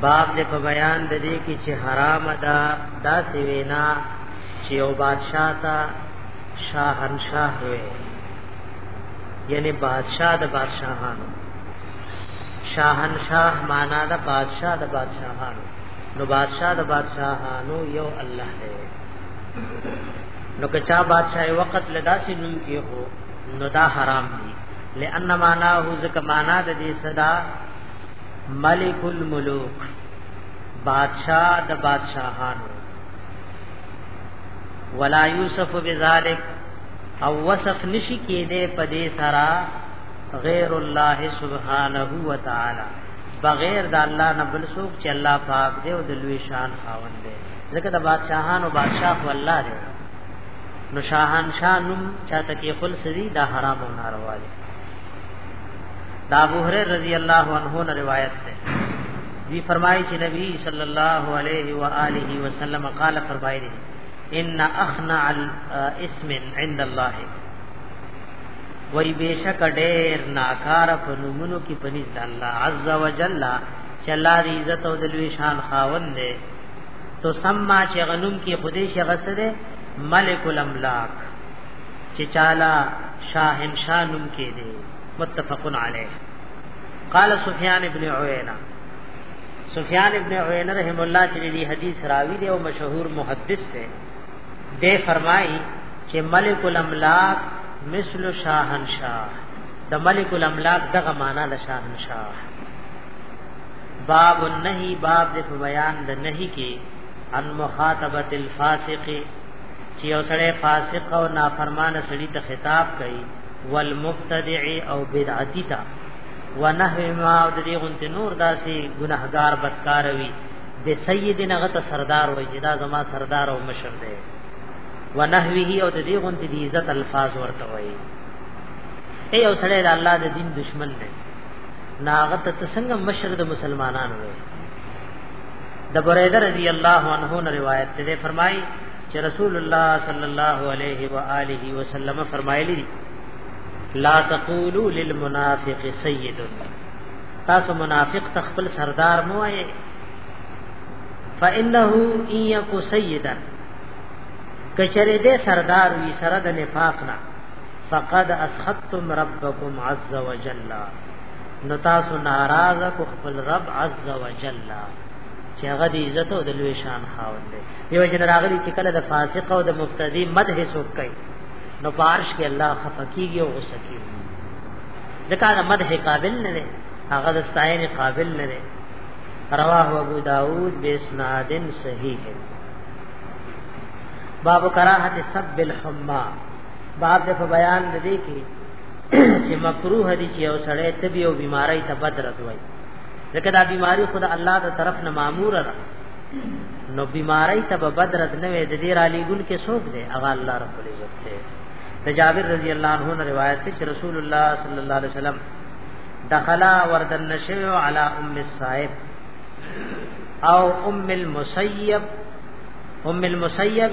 باب دې په بیان د دې کې چې حرام ده دا سی وینا چې یو بادشاہ تا شاهن شاه وي یعنی بادشاہ د بادشاہانو شاهن شاه معنا د بادشاہ د بادشاہانو نو بادشاہ د بادشاہانو یو الله دی نو که چا بادشاہ وخت لدا سي نوم کې هو نو دا حرام دي لئن معنا هو ځکه معنا د دې صدا ملک الملوک بادشاہ د بادشاہانو ولا یوسف بذالک او وصف نشی کېده په دې سرا غیر الله سبحانه و تعالی بغیر د الله نه بل څوک چې الله پاک دی او د لوی شان خاوند دی ځکه د بادشاہانو بادشاہ خو الله دی نو شاهان شاه نوم چاته کې خپل سری دا حرام او ناروا دی دا ابو هريره رضی الله عنه نه روایت ده دی فرمایي چې نبی صلی الله علیه و آله وسلم قال فرمایي دی ان اخنا الاسم عند الله وای بشک ډېر ناکار په نومونو کې پنځ الله عز وجل چلا دی عزت او د لوی شان خاوند دی تو سما چې غنوم کې خودي شغه سره ملک الاملاک چې چالا شاهنشاه نوم کې دی متفق علیه قال سفیان ابن عیینه سفیان ابن عیینه رحم الله چې دی حدیث راوی دی او مشهور محدث دی دی فرمایي چې ملک الاملاک مثل شاهنشاه د ملک الاملاک دغه معنا د شاهنشاه باب النهی باب د بیان د نهی کې ان مخاطبه الفاسق چې یو سړی فاسق او نافرمان سړی ته خطاب کوي والمبتدع او بدعتی ته ونحو ما او د دې غنت نور داسي ګناهګار بدکار وي د سیدنا غت سردار وي چې دا زما سردار او مشر دی ونحوه او د دې غنت دي عزت الفاظ ورته وي اے او سړی د الله د دین دشمن دی ناغه ته څنګه مشر د مسلمانانو وي د بریده رضی الله عنه نه روایت ده فرمای چې رسول الله صلی الله علیه و آله وسلم فرمایلی دي لا تقولوا للمنافق سید تاسو منافق ته خپل سردار مو وایي فانه ان یک سیدا کچره دې سردار وی سره د نفاق نه فقد اسخطتم ربکم عز وجل نو تاسو ناراض کو خپل رب عز وجل چې هغه د عزت او د لوی شان خاوند دی یو جن راغلی چې کله د فاسق او د مبتدی مدح سوک کوي نو پارش کې الله خفقیږي او غصه کیږي ځکه دا مدح قابل نه دی هغه د ستاین قابل نه دی رواه ابو داود بسناد صحیح باب کراهت سب الحمّا باب د بیان د دې کې چې مکروه دي چې یو سړی تبي او بیماری ته بد رد وای ځکه دا بیماری خود الله د طرف نه مامور ده نو بیماری ته بد رد نه وي د دې را لېګون کې څوک دی هغه الله رب العزت دی د جابر رضی الله عنه نه روایت ده چې رسول الله صلی الله علیه وسلم دخلا وردن نشو علی ام الصائب او ام المسیب ام المسیب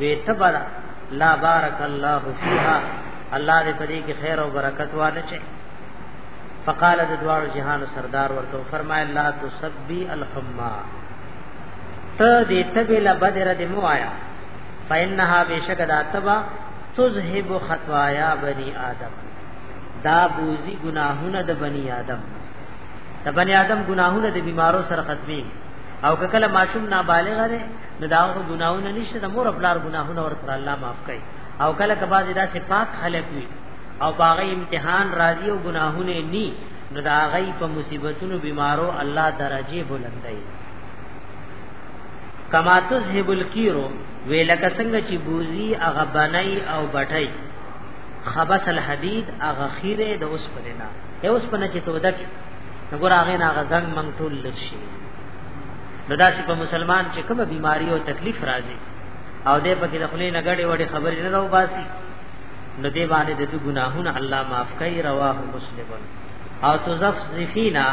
وی تبرا لا بارک الله فیها الله دې پدې کې خیر او برکت واله چي فقال د دوار جهان سردار ورته فرمای الله تسبی الحما ته دې تبل بدر دې مو آیا فإنها بشک دا تبا تذهب خطايا بني آدم دا بوزي گناهونه د بني آدم د بني آدم گناهونه د بیمارو سره ختمي او کله ماشوم نابالغ دی نو دا هغه ګناهونه نشته د مور خپل ګناهونه ور سره الله معاف کوي او کله کبا دا چې پاک خلق وي او باغی امتحان راځي او ګناهونه ني نو دا غي په مصیبتونو بیمارو الله درجه بلندای کما تذهب الکیرو وی لکه څنګه چې بوزي هغه بنای او بټای خبس الحديد هغه خیره د اوس پرنا اوس پنه چې تو دک نګور هغه نه غزنګ منګ ټول لشي نو دا چې په مسلمان چې کومه بیماری او تکلیف راځي او دې پکې د خپل نګړې وړې خبرې نه راو باسي نو دې باندې د ګناهونو الله معاف کوي رواه مسلم او تزفزفینا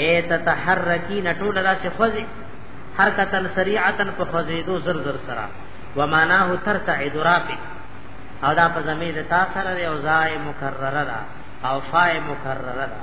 اے تتحرکی نټول را سے خوځي حرکتا سریعتا په خوځېدو زر زر سره وماناه ترتعد رافق او دا په زمي د تا سره او زای مکرره را او فای مکرره را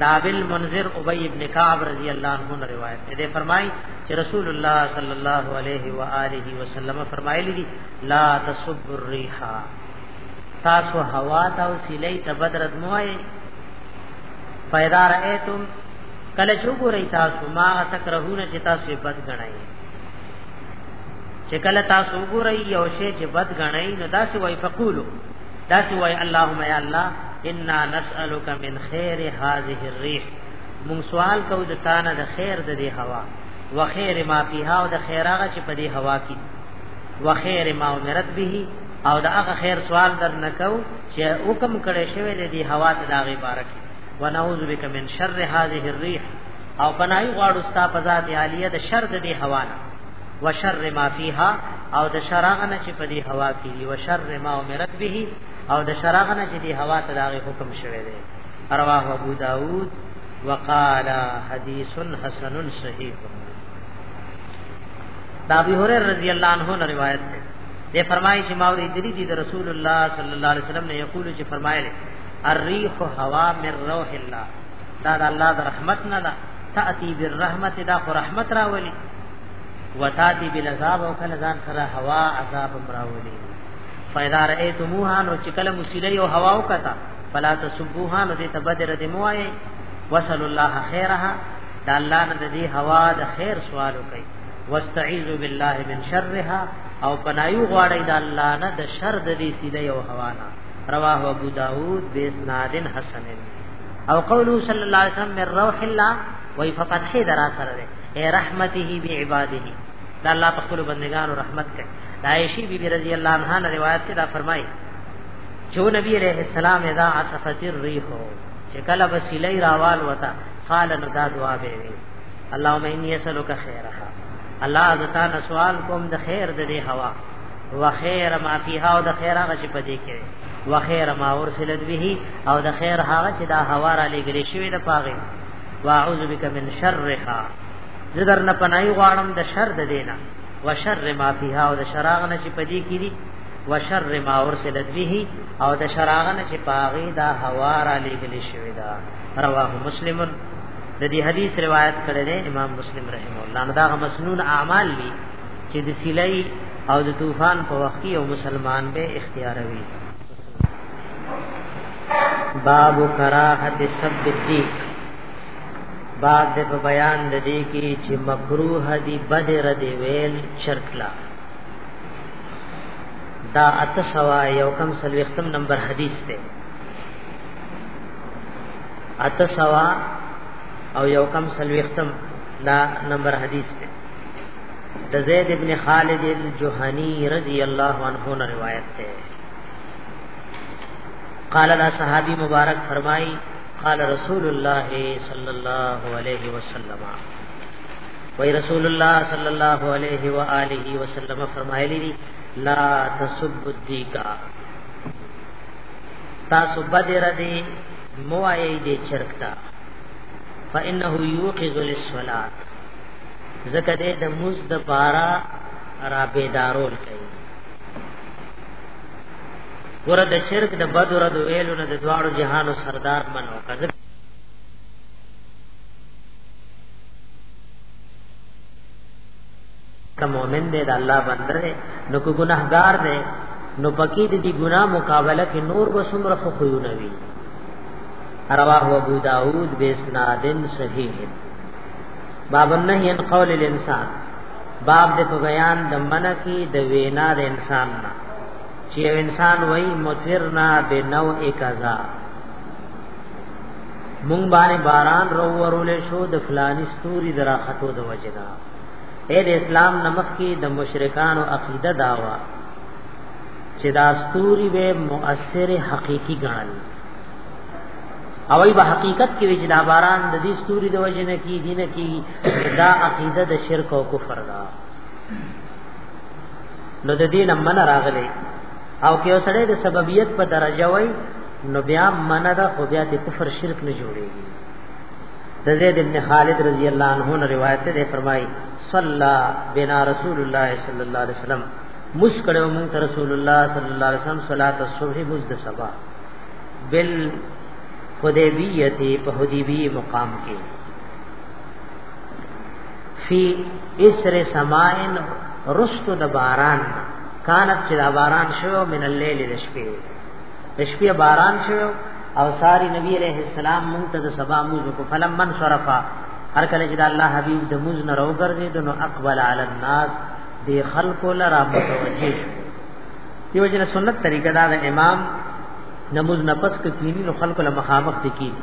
دابل منذر ابی ابن کعب رضی اللہ عنہ روایت دے فرمائی چې رسول الله صلی الله علیه و آله وسلم فرمایلی دي لا تسب الريح تاسو هوا ته او سلی ته بدرت موای پیدا رایتم کله چې ګورئ تاسو ما تکرهونه چې تاسو بد غنئ چې کله تاسو ګورئ یو شی چې بد غنئ نو دا څه وای فقولو دا چې وای اللهم یا الله انا نسالک من خیر هذه الريح مون سوال کو د تانه د خیر د دې هوا وخیر ما فيها او د خیر هغه چې په دې هوا کې وخیر ما امرت به او د هغه خیر سوال در نکاو چې حکم کړي شوی د دې هوا ته دا غي بارک ونعوذ بک من شر هذه الريح او پناهي غواړو ستا په ذات عالیه د شر د دې هوا نه وشر ما فيها او د شراغنه چې په دې هوا کې دی وشر ما امرت به او د شراغنه چې دې هوا ته داغه حکم شوی دی رواه ابو داود وقال حديث حسن صحيح دا ابي هريره رضی الله عنه نے روایت ہے یہ فرمائے کہ ماوری دلی دی رسول اللہ صلی اللہ علیہ وسلم نے یقول کہ فرمائے الريح هوا من روح الله دا د الله د رحمت نه ده تأتي بالرحمت دا خو رحمت راولي وتاتی بالعذاب او کله ځان سره هوا عذاب مراولي فاذا رايتموها نو چې کله مصیله او هوا وکتا فلا تسبوها نو دې تبدر دې موای وصل الله خيرها دا الله نه دې هوا د خیر سوال وکي واستعيذ بالله من شرها او پنایو غواړی دا الله نه د شر د دې سیده او هوا نه رواه ابو داود باسناد حسن او قوله صلی الله علیه وسلم من روح الله وای ففتح درا سره اے رحمته بعباده دا الله په خپل بندگانو رحمت کوي دا عائشہ بی بی رضی الله عنها نے روایت سے دا فرمائی جو نبی علیہ السلام اذا عصفت الريح چې کله وسیلې راوال وتا قال نو دا دعا به وي اللهم انی اسالک خیرها الله عزتا سوال کوم د خیر د دې هوا وخیر ما فیها او د خیر هغه چې پدې کې وخیر ما ورسلت به او د خیر هغه چې دا هوا را لګري شوی د پاغه واعوذ بک من شرها زدر نه پنای غواړم د شر د دینه وشر ما فيها او د شراغ نه چې پدی کړي وشر ما ارسلت به او د شراغ نه چې پاغي دا هوا را لګل شوی دا رواه مسلم د دې حدیث روایت کړی دی امام مسلم رحم الله نو دا مسنون اعمال دي چې د سیلای او د طوفان په وخت کې یو مسلمان به اختیاروي باب کراهت سب دی باب د په بیان د دې کې چې مکروه دی بد رد ویل شرکلا دا اته سوا یو کم سلوختم نمبر حدیث ته اته سوا او یو کم سلوختم دا نمبر حدیث ته د زید ابن خالد الجهنی رضی الله عنه روایت ته قال دا صحابي مبارک فرمای قال رسول الله صلی الله علیه وسلم وی رسول الله صلی الله علیه و آله وسلم فرمایلی دی لا تسب الدیکا تاسو بدر دی موای دی چرکتا فانه یوقظ للصلاه زکه د مز د پارا را بیدارول کوي ګوره د شرک د بد ور د ویلو نه د دواړو جهانو سردار منو کذب ته مؤمن دی د الله بنده دی نو کو ګناهګار دی نو پکې د دې ګناه مقابله کې نور به څومره خو خو نه وي رواه ابو داود بیسنادن صحیح باب النهی عن قول الانسان باب د بیان د منکی د وینا د انسان نه چې انسان وای مترنا بنوع کذا مونږ باندې باران رو ورول شو د فلانی ستوري درا خطو د وجنا اې د اسلام نمخ کې د مشرکانو عقیده داوا چې دا ستوري به مؤثر حقيقي ګڼل او ای په حقیقت کې چې دا باران د دې ستوري د وجنه کې دینه کې دا عقیده د شرک او کفر دا نو د دین من راغلی او که سړی د سببیت په درجه وای نو بیا من دا خو بیا د کفر شرک نه جوړیږي د زید ابن خالد رضی الله عنه نے روایت ده فرمایي صلا بنا رسول الله صلی الله علیه وسلم مس کړو مون ته رسول الله صلی الله علیه وسلم صلات الصبح مز د سبا بل حدیبیه په حدیبی مقام کې فی اسر سمائن رست د باران کانت چې د باران شو من الليل د شپې د شپې باران شو او ساری نبی علیہ السلام مونږ ته د سبا موز کو فلم من صرفا هر کله چې د الله حبیب د موز نه راوګرځي د نو اقبل علی الناس دی خلق لرا متوجه شو دیو جن سنت طریقه دا د امام نموز نفس کې کینی نو خلق له مخامخ دي کینی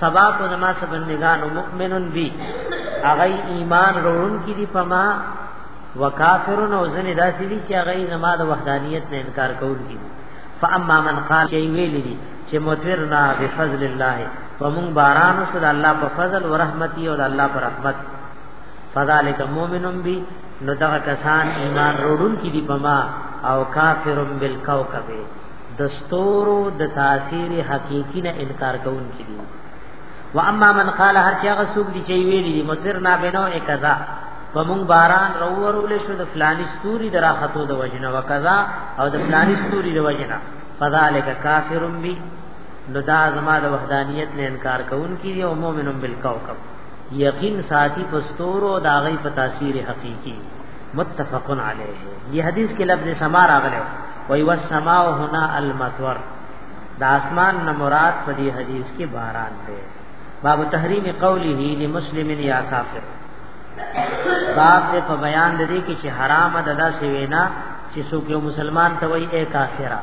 سبا کو زما سبندگانو مؤمنون بی اغی ایمان روړون کی دی پما وکافرون او زنی داسی دی چې اغی زما د وحدانیت نه انکار کول کی فاما من قال چی ویل دی چې متورنا بفضل الله ومن باران سره الله په فضل او رحمتي او الله پر رحمت فذلک مؤمنون بی نو دغه کسان ایمان روړون کی دی پما او کافرون بالکوكب د ستورو د تاثیر حقیقی نه انکار کوون کی دي و اما من قال هر چا غسوب دي چي ویلي دي مطرنا بنو کذا ومن باران رورول شو د فلانی ستوري دراحتو د وجنه وکذا او د فلانی ستوري د وجنه فذلک کافر بی لدا زما د وحدانیت نه انکار کوون کی دي او مؤمن بالکوكب یقین ساتي پستورو داغي په تاثیر حقيقي متفق علیه دی حدیث کې لفظ سما راغلی وی والسماء هنا المطر دا اسمان نه مراد په دې حدیث کې باران دی باب تحریم قوله لمسلم یا کافر باب دې په بیان دې کې چې حرام ددا سی وینا چې څوک یو مسلمان ته وایي اے کافرا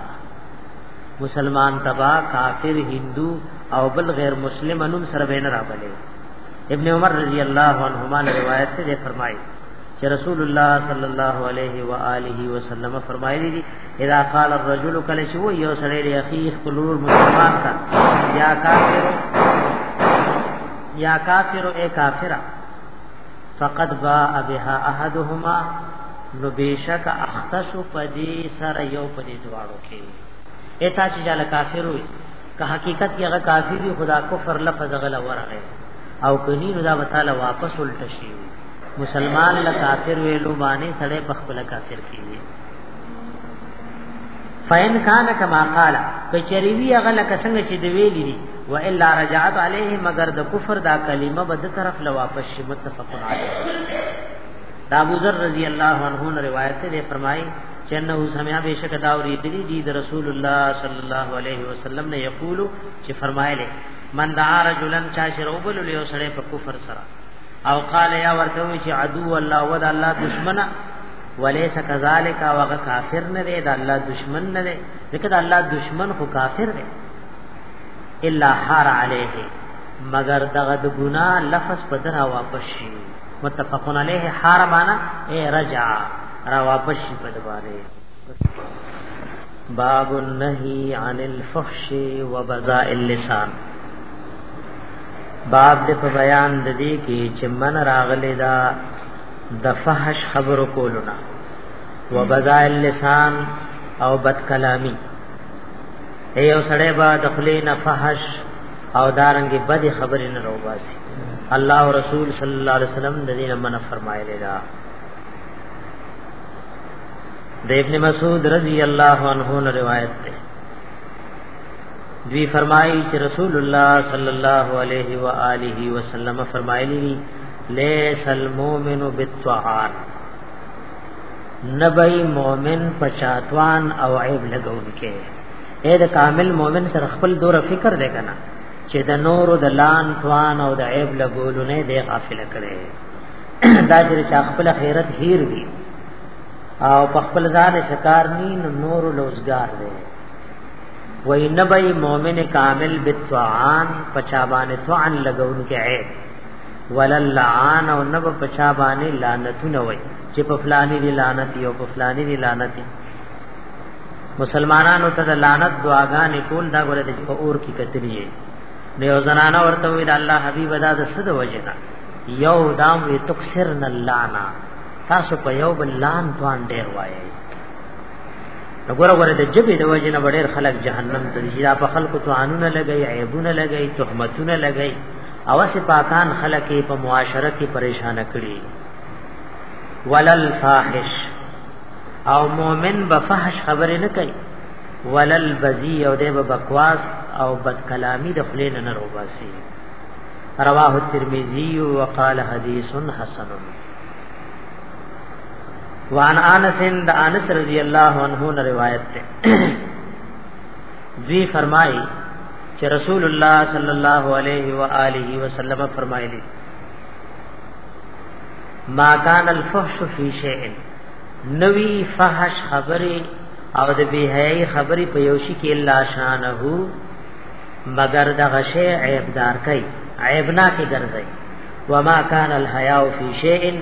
مسلمان تبا کافر هندو او بل غیر مسلم انم سره بین را بلې ابن عمر رضی الله عنهما روایت ته فرمایي چې رسول الله صلی الله علیه و آله وسلم فرمایلی دي اذا قال الرجل کله چې و یو سره لري اخی خلور مسلمان تا یا کافر یا کافر اے کافر فقد باء بها احدهما نو بیشک اختش پدی سر یو پدی دواړو کې اتا چې جل کافر وي که حقیقت کې هغه کافر وي خدا کفر لفظ غل ورغه او کني نو دا وتعالى واپس الټ شي مسلمان له کافر ویلو باندې سړی په خپل کافر کیږي فین کان کما قال کچریوی هغه لکه څنګه چې دی ویلی دي و الا رجعت علیه مگر د کفر دا کلمه بد طرف له واپس شي متفق علیه دا ابو ذر رضی الله عنه روایت دی فرمایي چې انه سمع بشک دا اوریدلی دي د رسول الله صلی الله علیه وسلم نه یقول چې فرمایله من دعا رجلن چا شروبل له سره په کفر سره او قال یا ورته وی چې عدو الله ود الله دشمنه وليس كذلك وغ کافر نه دی دا الله دشمن نه دی ځکه دا الله دشمن خو کافر دی الا حار عليه مگر دغه د ګنا لفظ په درا واپس شي متفقون عليه حار معنا اي رجع را واپس شي په دواره باب النهي عن الفحش وبذاء اللسان باب دې په بیان د دې کې چې من راغلی دا د فحش خبرو کولونه وبذائل لسان او بد کلامی ای او سړی با د خلی نه فحش او دارنګ بد خبرې نه روباسي الله او رسول صلی الله علیه وسلم د دې منع فرمایلی دا د ابن مسعود رضی الله عنه روایت ده دوی فرمایي چې رسول الله صلی الله علیه و آله وسلم فرمایلی لیس المؤمن بالطعان نبی مؤمن پچاتوان او عیب لګونکې اې د کامل مؤمن سره خپل دور فکر دی کنه چې د نور د لان توان او د عیب لګولو نه دی غافل کړي دا چې خپل خیرت هیر وي او په خپل ځان شکار نین نور لوزګار دی وای نبی مؤمن کامل بتوعان پچابان توعن لګون کې عیب وللعان او نب پچابان لعنتونه وای چې په فلانی دی لعنت یو په فلانی دی لعنت مسلمانانو ته د لعنت دعاګانې کول دا غره د په اور کې کتلی نه یو زنانه ورته وی د الله حبیب ادا د صد وجنا یو دام وی تکسرن اللعنه تاسو په یو بل لعن توان ډیر وایي وګوره وګوره د جبې د وجه نه ډېر خلک جهنم ته ځي دا په خلکو توانونه لګي عیبونه لګي تهمتونه لګي او سه پاکان خلک په معاشره کې پریشان کړي ولل فاحش او مؤمن به فحش خبرې نه کوي ولل بزی او د بکواس او بد کلامی د خلې نه روباسي رواه الترمذي وقال حديث حسن وان انس د انس رضی الله عنه نه روایت ده دوی فرمایي چې رسول الله صلی الله علیه و آله وسلم فرمایلی ما کان الفحش فی شیء نوی فحش خبره او د بیهی خبره په یوشي کې الا شانه مگر د غشه عیب دار کوي عیبنا کې ګرځي وما کان الحیاء فی شیء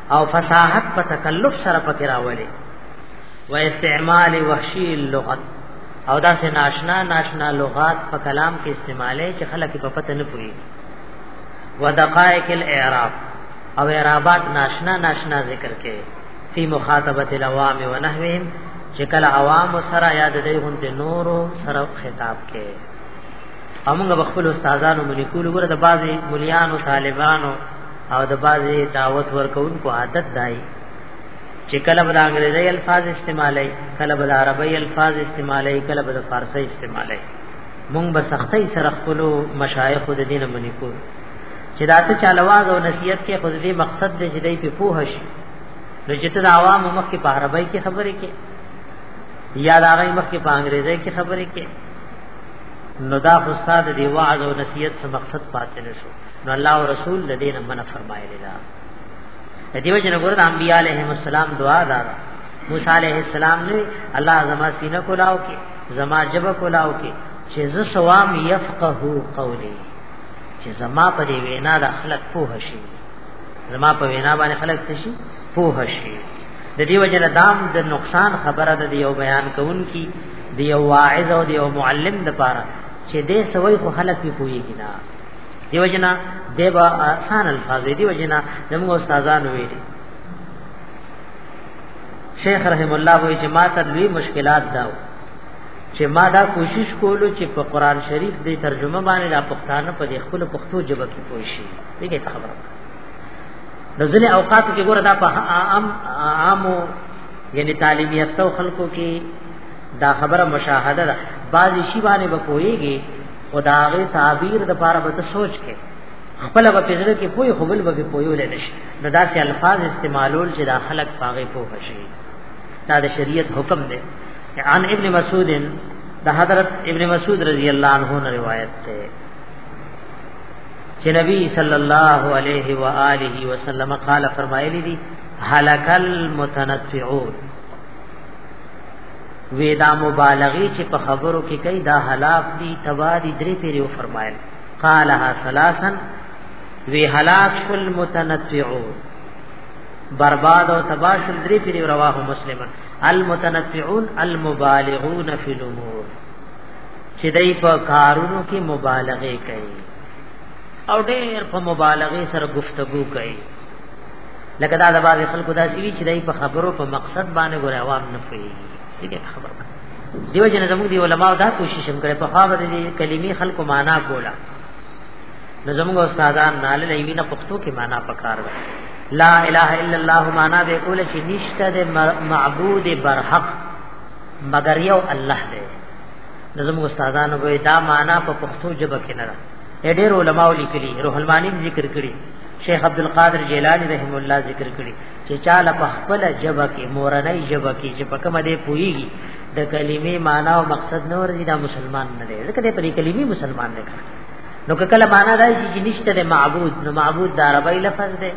او فصاحت په تکلف سره پکې راولي و استعمال وحشي اللغت او دا سه ناشنا ناشنا لغات په کلام کې استعمالې چې خلک په پته نه پوي و دقائق الاعراب او اعرابات ناشنا ناشنا ذکر کې فی مخاطبه العوام و نحوهم چې کله عوام سره یاد دی غونډه نورو سره خطاب کې امونږ بخپل استادانو ملي کول ګره د بعضي مليانو طالبانو او د بازي دعوت ورکوونکو عادت دای چې کله به انګريزي الفاظ استعمالي کله به عربي الفاظ استعمالي کله به فارسي استعمالي مونږ به سختي سره خپل مشایخ د دین منی کو چې داته چالواز او نصیحت کې خود دې مقصد دې چې دې په پوهش نو چې ته عوام مخ کې په عربی کې خبرې کې یا د هغه مخ کې په انګریزي کې خبرې کې نو دا استاد دی وعظ او نصیحت څخه مقصد پاتې نشو نو الله او رسول د دې نه منع فرمایلی دا د دیو جن ګور د انبیاء علیهم السلام دعا دا موسی علیه السلام نه الله زما سینه کولاو کې زما جبه کولاو کې چې ز سوام يفقه قولي چې زما په دې وینا د خلق پوه شي زما په وینا باندې خلق څه شي پوه شي د دې وجه نه دام د نقصان خبره ده یو بیان کوونکی دی یو واعظ او دی یو معلم د پاره چې دې سوي خو خلق په پوهیږي نه دیو جنا دیبا آسان الفاظ دیو جنا زموږ استادان ویلي شیخ رحم الله وی چې ما ته لوی مشکلات داو چې ما دا کوشش کولو چې په قران شریف دې ترجمه باندې د پښتانه په دې خپل پښتو ژبه کې پوه شي دغه خبره د ځینې اوقات کې ګوره دا په عام عامو یعنی تعلیم یافته خلکو کې دا خبره مشاهده ده بعضی شی باندې به پوهیږي او دا غي تعبیر د پاره به سوچ کې خپل به پزړه کې پوي خپل به پوي ولې نشي نو دا سي الفاظ استعمالول چې دا خلق پاغه پوه شي دا د شریعت حکم دی عن ابن مسعود د حضرت ابن مسعود رضی الله عنه نه روایت ده چې نبی صلی الله علیه و آله وسلم قال فرمایلی دي هلکل متنطعون وی دا مبالغی چې په خبرو کې کوي دا هلاک دي تبا دي درې پیری و فرمایل قالها ثلاثا وی هلاک شل متنطعون برباد او تبا شل درې پیری رواه مسلم المتنطعون المبالغون فی الامور چې دای په کارونو کې مبالغه کوي او ډېر په مبالغه سره گفتگو کوي لکه دا د باز خلکو دا سوي چې دای په خبرو په مقصد باندې ګور عوام نه فری دې خبر دیو جن زموږ دی علماء دا کوشش هم کړي په خاور دي کلمې خلکو معنا کولا نو زموږ استادان نال لایوی نه پښتو کې معنا پکار ده لا اله الا الله معنا به کول چې نشته د معبود برحق مگر یو الله دی نو زموږ استادان وې دا معنا په پښتو ژبه کې نه ده ډېر علماء لیکلي روح المانی ذکر کړي شیخ عبد القادر جیلانی رحم الله ذکر کړي چې چاله په خپل جبه کې مورنۍ جبه کې چې په کومه دی پويږي د کلمې معنا او مقصد نه ورزي دا مسلمان نه دی ځکه دې په کلمې مسلمان نه کړ نو کله معنا دا چې نشته د معبود نو معبود د عربی لفظ دی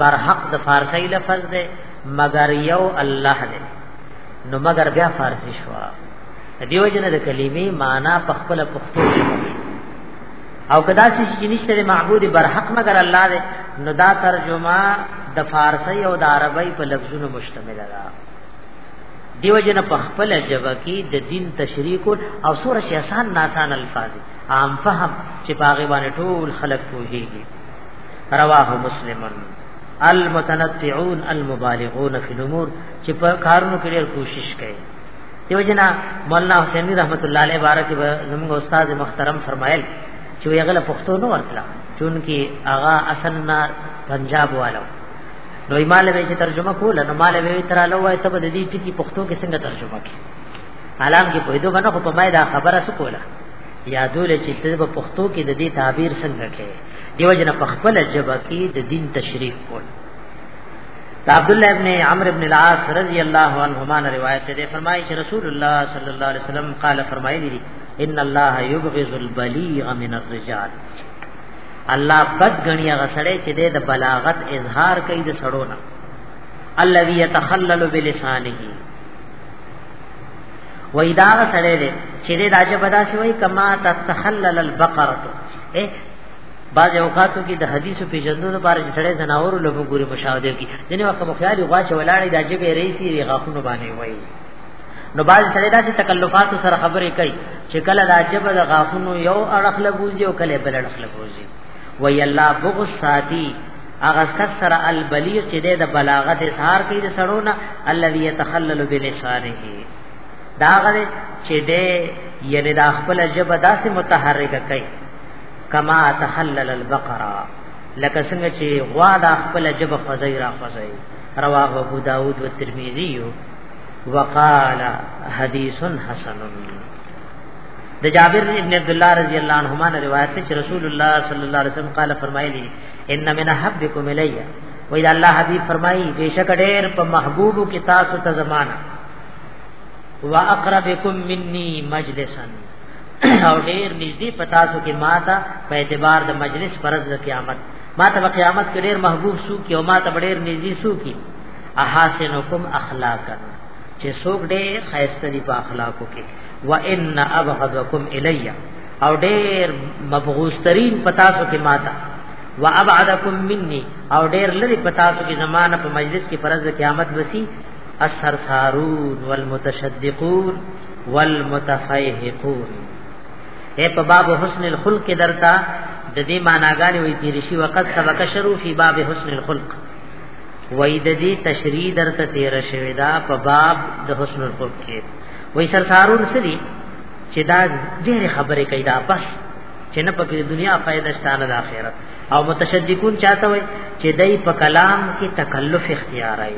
برحق د فارسی لفظ دی مگر یو الله دی نو مگر بیا فارسی شو دیو جن د کلمې معنا په خپل پښتو کې او کدا چې چې نشته معبود بر حق مگر الله دې نو دا ترجمه د فارسی او د عربی په لفظونو مشتمل ده دیو جن په خپل جبه کې د دین تشریح او سور شي آسان ناسان الفاظ عام فهم چې پاغه باندې ټول خلق کوهیږي رواه مسلمن المتنطعون المبالغون فی الامور چې په کارونو کې ډېر کوشش کوي دیو جنا مولانا حسین رحمت الله علیه بارک زموږ استاد محترم فرمایل چې یې غل پښتو نو ورکړه چون کې اغا اصل نه پنجاب والو نو ایمال به چې ترجمه کوله نو مال به تراله وای ته به دې ټکی پښتو کې څنګه ترجمه کې حالان کې پوهیدو باندې خو په ما دا خبره سو کوله یادول چې ته په پښتو کې د دې تعبیر څنګه کې دیو جن په خپل جبه کې د دین تشریح کول عبد الله ابن عمرو ابن العاص رضی الله عنهما روایت ده فرمایي چې رسول الله صلی الله علیه وسلم قال فرمایلی دي ان الله یبغض البلیغ من الرجال الله بد غنی غسړې چې د بلاغت اظهار کوي د سړو نه الذي يتخلل بلسانه وای دا سره دې چې دې راځه پدا سی وای کما تتخلل البقره اے بعض اوقاتو کې د حدیثو پیژندو لپاره چې سړی زناور له وګوري مشاهده کوي ځینې وخت مخیال غواش ولاړې د جبه رئیسی وی غاخونو باندې وایي نو بعض سړی داسې تکلفات سره خبرې کوي چې کله د جبه د غاخونو یو اړخ لګوزي او کله بل اړخ لګوزي وی الله بغض ساتي اغه کثر البلیغ چې د بلاغت اظهار کوي د سړونه الذي يتخلل بلسانه دا غره چې د یعنی د خپل جبه داسې متحرک کوي کما تحلل البقره لکه څنګه چې غوا د خپل جبه خوځي را خوځي رواه ابو داود و ترمذی وقال حدیث حسن د جابر ابن عبد الله رضی الله عنهما نے روایت ہے کہ رسول اللہ صلی اللہ علیہ وسلم قال فرمایلی ان من حبکم الی و اذا اللہ حبیب فرمائی بیشک ډیر په محبوب کی تاسو ته زمانہ واقربکم منی مجلسا او ډیر نږدې پتا سو کې ماته په اعتبار د مجلس فرض د قیامت ماته په قیامت کې ډیر محبوب سو کې او ماته ډیر نږدې سو کې احاسنکم اخلاقا چې څوک ډیر خیسته دي په اخلاقو کې وان ابغضکم الی او ډیر مبغوث ترین پتا سو کې ماته و ابعدکم مني او ډیر لري پتا سو کې زمانہ په مجلس کې فرض قیامت وسی السرسارون والمتشدقون والمتفیحقون اے په باب حسن الخلق درتا د دې معناګانې وی تیر شي وقت سبق شروع فی باب حسن الخلق وای د دې تشریح درته تیر شوی دا په باب د حسن الخلق کې وای سر سارون سری چې دا ډېر خبره کوي دا بس چې نه پکې دنیا فائدہ شته نه د آخرت او متشدقون چاته وای چې دای په کلام کې تکلف اختیار ای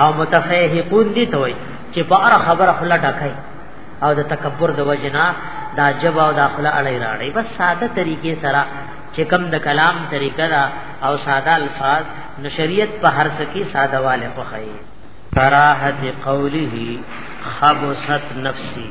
او متفهقون دي ته وي چې په هر خبره خلا ډکای او د تکبر د وجنا دا جب او دا خلا اړی راړي بس ساده طریقې سره چې کم د کلام طریقه دا او ساده الفاظ نو شریعت په هر څه کې ساده والے خوخی کراهت قوله خبست نفسی